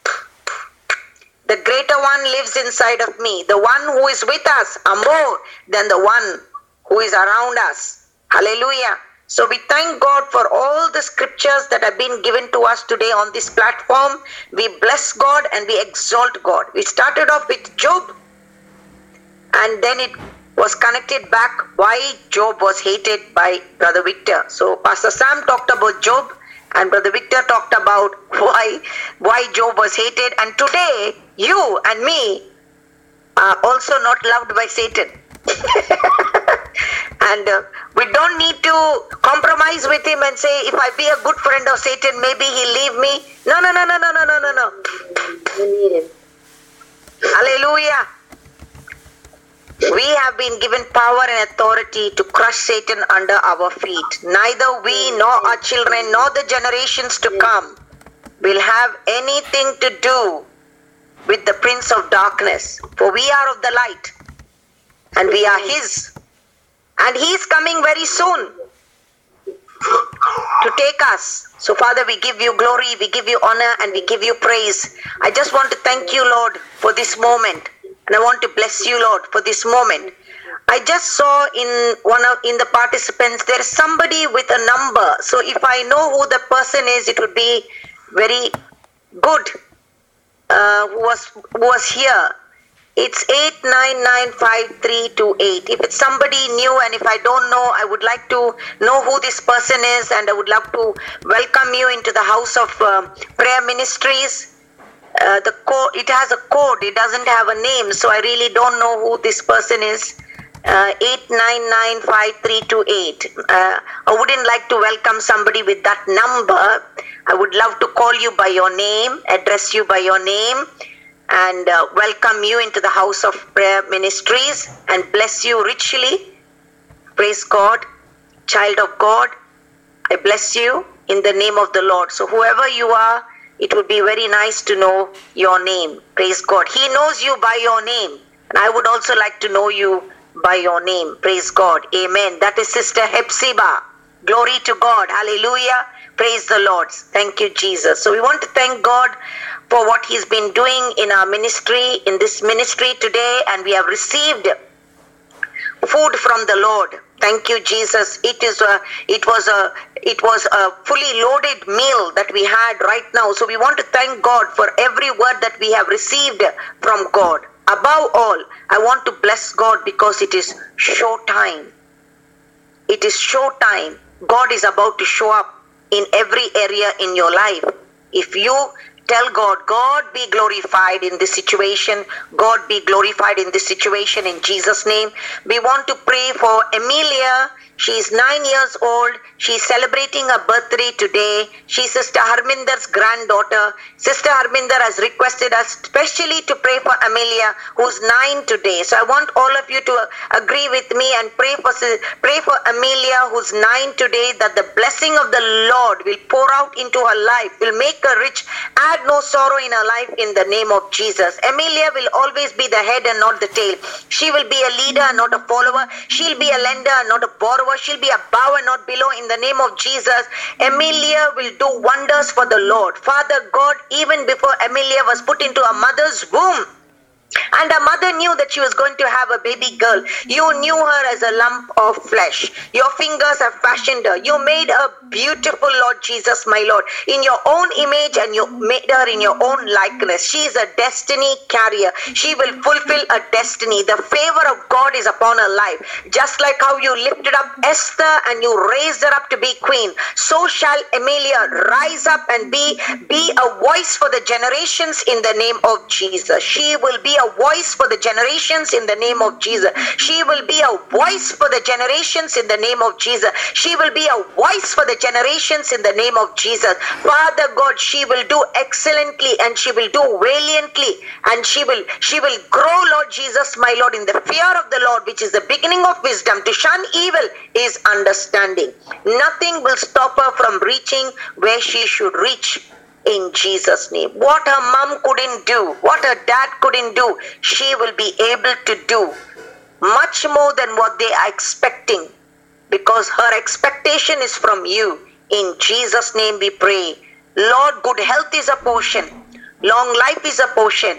Speaker 1: The greater one lives inside of me. The one who is with us are more than the one who is around us. Hallelujah. So we thank God for all the scriptures that have been given to us today on this platform. We bless God and we exalt God. We started off with Job and then it was connected back why Job was hated by Brother Victor. So Pastor Sam talked about Job and Brother Victor talked about [laughs] why why Job was hated and today you and me are also not loved by Satan. [laughs] and uh, we don't need to compromise with him and say if I be a good friend of Satan maybe he'll leave me. No no no no no no no no no.
Speaker 5: We need him.
Speaker 1: Hallelujah. We have been given power and authority to crush Satan under our feet. Neither we nor our children nor the generations to come will have anything to do with the prince of darkness. For we are of the light and we are his. And he is coming very soon to take us. So, Father, we give you glory, we give you honor, and we give you praise. I just want to thank you, Lord, for this moment. And I want to bless you, Lord, for this moment. I just saw in one of in the participants there is somebody with a number. So if I know who the person is, it would be very good. Uh, who was who was here? It's eight nine nine five three two eight. If it's somebody new and if I don't know, I would like to know who this person is, and I would love to welcome you into the house of um, prayer ministries. Uh, the it has a code. It doesn't have a name, so I really don't know who this person is. Uh, eight nine nine five three two eight. Uh, I wouldn't like to welcome somebody with that number. I would love to call you by your name, address you by your name and uh, welcome you into the house of prayer ministries and bless you richly. Praise God, child of God. I bless you in the name of the Lord. So, whoever you are, it would be very nice to know your name. Praise God. He knows you by your name. And I would also like to know you by your name. Praise God. Amen. That is Sister Hepzibah. Glory to God. Hallelujah. Praise the Lord. Thank you, Jesus. So we want to thank God for what He's been doing in our ministry, in this ministry today, and we have received food from the Lord. Thank you, Jesus. It is a, it was a, it was a fully loaded meal that we had right now. So we want to thank God for every word that we have received from God. Above all, I want to bless God because it is show time. It is show time. God is about to show up in every area in your life. If you tell God, God be glorified in this situation, God be glorified in this situation in Jesus' name. We want to pray for Amelia. She is nine years old. She is celebrating a birthday today. She is Sister Harminder's granddaughter. Sister Harminder has requested us specially to pray for Amelia, who's nine today. So I want all of you to agree with me and pray for pray for Amelia, who's nine today, that the blessing of the Lord will pour out into her life, will make her rich, add no sorrow in her life in the name of Jesus. Amelia will always be the head and not the tail. She will be a leader and not a follower. She'll be a lender and not a borrower. She'll be above and not below in the name of Jesus. Amelia will do wonders for the Lord. Father God, even before Amelia was put into a mother's womb, and her mother knew that she was going to have a baby girl. You knew her as a lump of flesh. Your fingers have fashioned her. You made her beautiful, Lord Jesus, my Lord, in your own image and you made her in your own likeness. She is a destiny carrier. She will fulfill a destiny. The favor of God is upon her life. Just like how you lifted up Esther and you raised her up to be queen, so shall Amelia rise up and be, be a voice for the generations in the name of Jesus. She will be a voice for the generations in the name of Jesus. She will be a voice for the generations in the name of Jesus. She will be a voice for the generations in the name of Jesus. Father God, she will do excellently and she will do valiantly and she will she will grow, Lord Jesus, my Lord, in the fear of the Lord, which is the beginning of wisdom. To shun evil is understanding. Nothing will stop her from reaching where she should reach in Jesus' name. What her mom couldn't do, what her dad couldn't do, she will be able to do much more than what they are expecting because her expectation is from you. In Jesus' name we pray. Lord, good health is a portion, long life is a portion,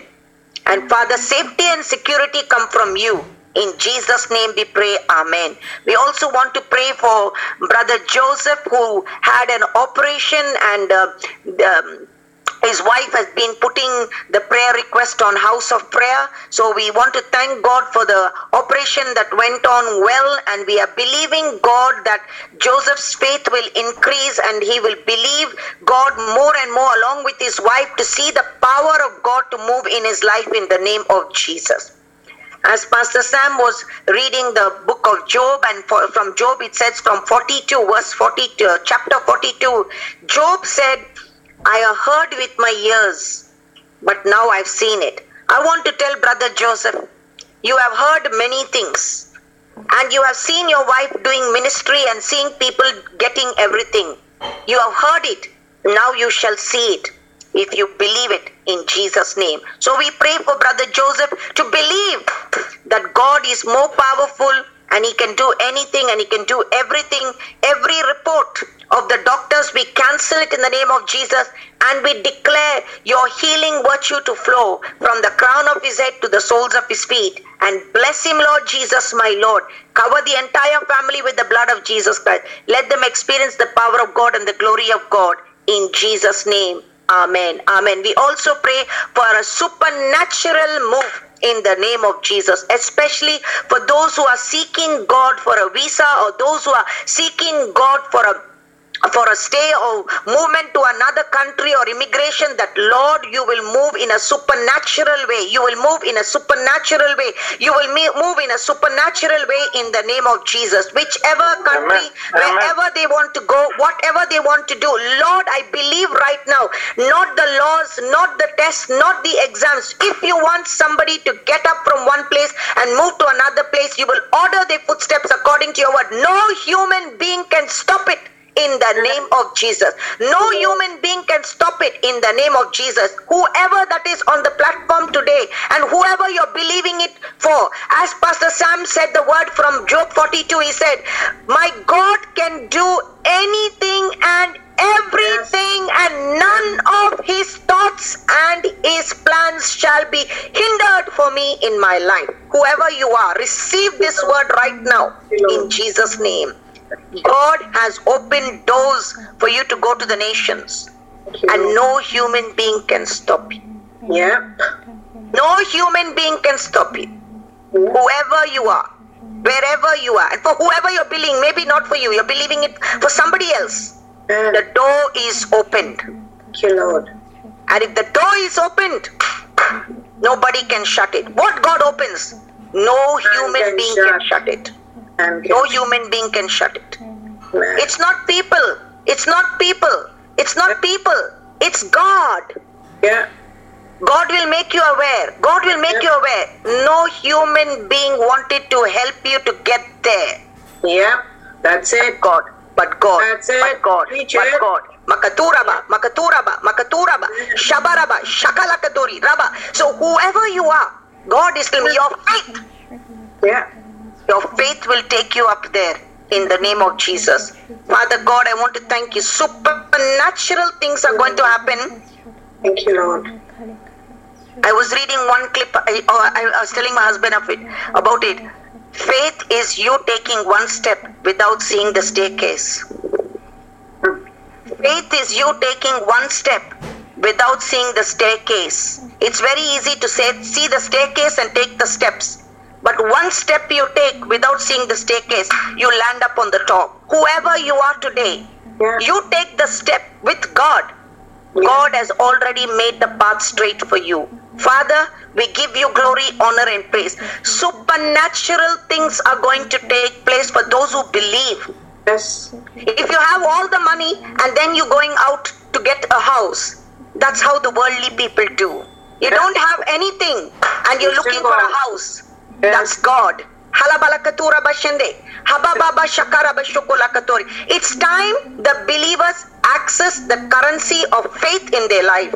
Speaker 1: and Father, safety and security come from you. In Jesus' name we pray, Amen. We also want to pray for Brother Joseph who had an operation and uh, the, his wife has been putting the prayer request on house of prayer so we want to thank god for the operation that went on well and we are believing god that joseph's faith will increase and he will believe god more and more along with his wife to see the power of god to move in his life in the name of jesus as Pastor Sam was reading the book of Job, and for, from Job it says from 42, verse 42, uh, chapter 42, Job said, I have heard with my ears, but now I've seen it. I want to tell Brother Joseph, you have heard many things. And you have seen your wife doing ministry and seeing people getting everything. You have heard it. Now you shall see it if you believe it in Jesus' name. So we pray for Brother Joseph to believe that God is more powerful and he can do anything and he can do everything. Every report of the doctors, we cancel it in the name of Jesus and we declare your healing virtue to flow from the crown of his head to the soles of his feet. And bless him, Lord Jesus, my Lord. Cover the entire family with the blood of Jesus Christ. Let them experience the power of God and the glory of God in Jesus' name. Amen. Amen. We also pray for a supernatural move in the name of Jesus, especially for those who are seeking God for a visa or those who are seeking God for a for a stay or movement to another country or immigration that lord you will move in a supernatural way. You will move in a supernatural way. You will move in a supernatural way in the name of jesus. Whichever country
Speaker 6: Amen.
Speaker 1: wherever they want to go whatever they want to do lord i believe right now not the laws not the tests not the exams. If you want somebody to get up from one place and move to another place you will order their footsteps according to your word. No human being can stop it in the name of Jesus. No human being can stop it in the name of Jesus. Whoever that is on the platform today and whoever you're believing it for, as Pastor Sam said the word from Job 42, he said, My God can do anything and everything, and none of his thoughts and his plans shall be hindered for me in my life. Whoever you are, receive this word right now in Jesus' name. God has opened doors for you to go to the nations, and no human being can stop you.
Speaker 2: Yep.
Speaker 1: No human being can stop you. Whoever you are, wherever you are, and for whoever you're believing, maybe not for you, you're believing it for somebody else. The door is opened.
Speaker 2: Thank you, Lord.
Speaker 1: And if the door is opened, nobody can shut it. What God opens, no human being can
Speaker 2: shut
Speaker 1: it.
Speaker 2: And
Speaker 1: No human being can shut it. It's not people. It's not people. It's not people. It's God.
Speaker 2: Yeah.
Speaker 1: God will make you aware. God will make you aware. No human being wanted to help you to get there.
Speaker 2: Yeah, That's it.
Speaker 1: God. But God.
Speaker 2: That's it.
Speaker 1: But God.
Speaker 2: Preach
Speaker 1: But. God. Makaturaba, Makaturaba, Makaturaba, Shabaraba, Shakalakaturi, Raba. So whoever you are, God is telling me your faith.
Speaker 2: Yeah.
Speaker 1: Your faith will take you up there in the name of Jesus. Father God, I want to thank you. Supernatural things are going to happen.
Speaker 2: Thank you, Lord.
Speaker 1: I was reading one clip, I, I was telling my husband of it about it. Faith is you taking one step without seeing the staircase. Faith is you taking one step without seeing the staircase. It's very easy to say, see the staircase and take the steps. But one step you take without seeing the staircase, you land up on the top. Whoever you are today,
Speaker 2: Yeah.
Speaker 1: you take the step with God. God has already made the path straight for you. Father, we give you glory, honor, and praise. Supernatural things are going to take place for those who believe.
Speaker 2: Yes.
Speaker 1: If you have all the money and then you're going out to get a house, that's how the worldly people do. You don't have anything and you're looking for a house. That's God. Halabalakatura bashende. Habababa shakara bashukulakatori. It's time the believers access the currency of faith in their life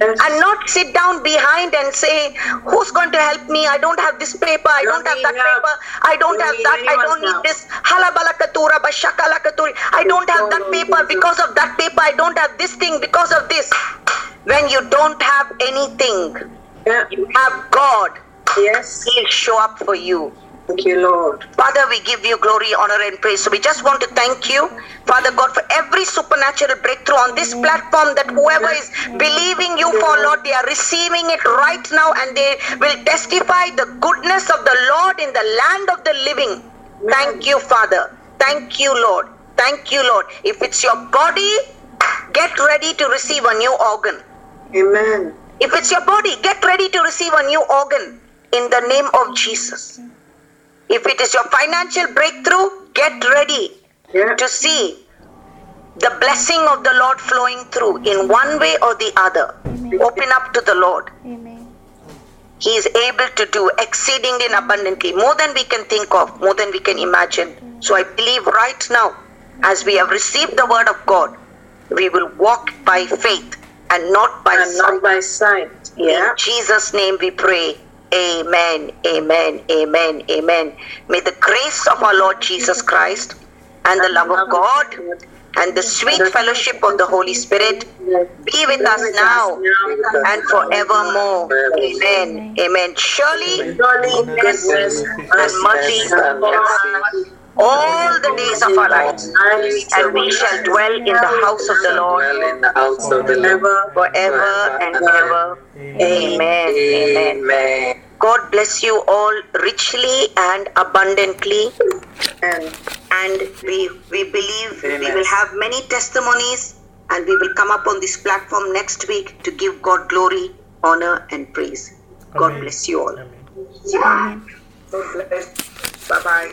Speaker 1: and not sit down behind and say, Who's going to help me? I don't have this paper, I
Speaker 2: Don't
Speaker 1: don't have that
Speaker 2: help.
Speaker 1: paper, I don't
Speaker 2: Don't
Speaker 1: have that, I don't need
Speaker 2: help.
Speaker 1: this. Halabalakatura bashakalakaturi. I don't have that paper because of that paper, I don't have this thing because of this. When you don't have anything,
Speaker 2: Yeah.
Speaker 1: you have God,
Speaker 2: Yes.
Speaker 1: He'll show up for you.
Speaker 2: Thank you, Lord.
Speaker 1: Father, we give you glory, honor, and praise. So we just want to thank you, Father God, for every supernatural breakthrough on this mm. platform that whoever is believing you for, mm. Lord, they are receiving it right now and they will testify the goodness of the Lord in the land of the living. Mm. Thank you, Father. Thank you, Lord. Thank you, Lord. If it's your body, get ready to receive a new organ.
Speaker 2: Amen.
Speaker 1: If it's your body, get ready to receive a new organ in the name of Jesus. If it is your financial breakthrough, get ready
Speaker 2: Yeah.
Speaker 1: to see the blessing of the Lord flowing through in one way or the other. Open up to the Lord.
Speaker 3: Amen.
Speaker 1: He is able to do exceedingly and abundantly, more than we can think of, more than we can imagine. So I believe right now, as we have received the word of God, we will walk by faith and not by
Speaker 5: And
Speaker 1: sight.
Speaker 5: not by sight. Yeah.
Speaker 1: In Jesus' name we pray. Amen, amen, amen, amen. May the grace of our Lord Jesus Christ and the love of God and the sweet fellowship of the Holy Spirit be with us now and forevermore. Amen, amen. Surely goodness and mercy all the days of our lives, and we shall dwell in the house of the Lord
Speaker 6: dwell in the house of the
Speaker 1: forever and ever. Amen. Amen.
Speaker 6: Amen.
Speaker 1: God bless you all richly and abundantly.
Speaker 5: And
Speaker 1: And we, we believe we will have many testimonies and we will come up on this platform next week to give God glory, honor, and praise. God
Speaker 7: Amen.
Speaker 1: bless you all.
Speaker 7: Amen.
Speaker 5: God bless. Bye bye.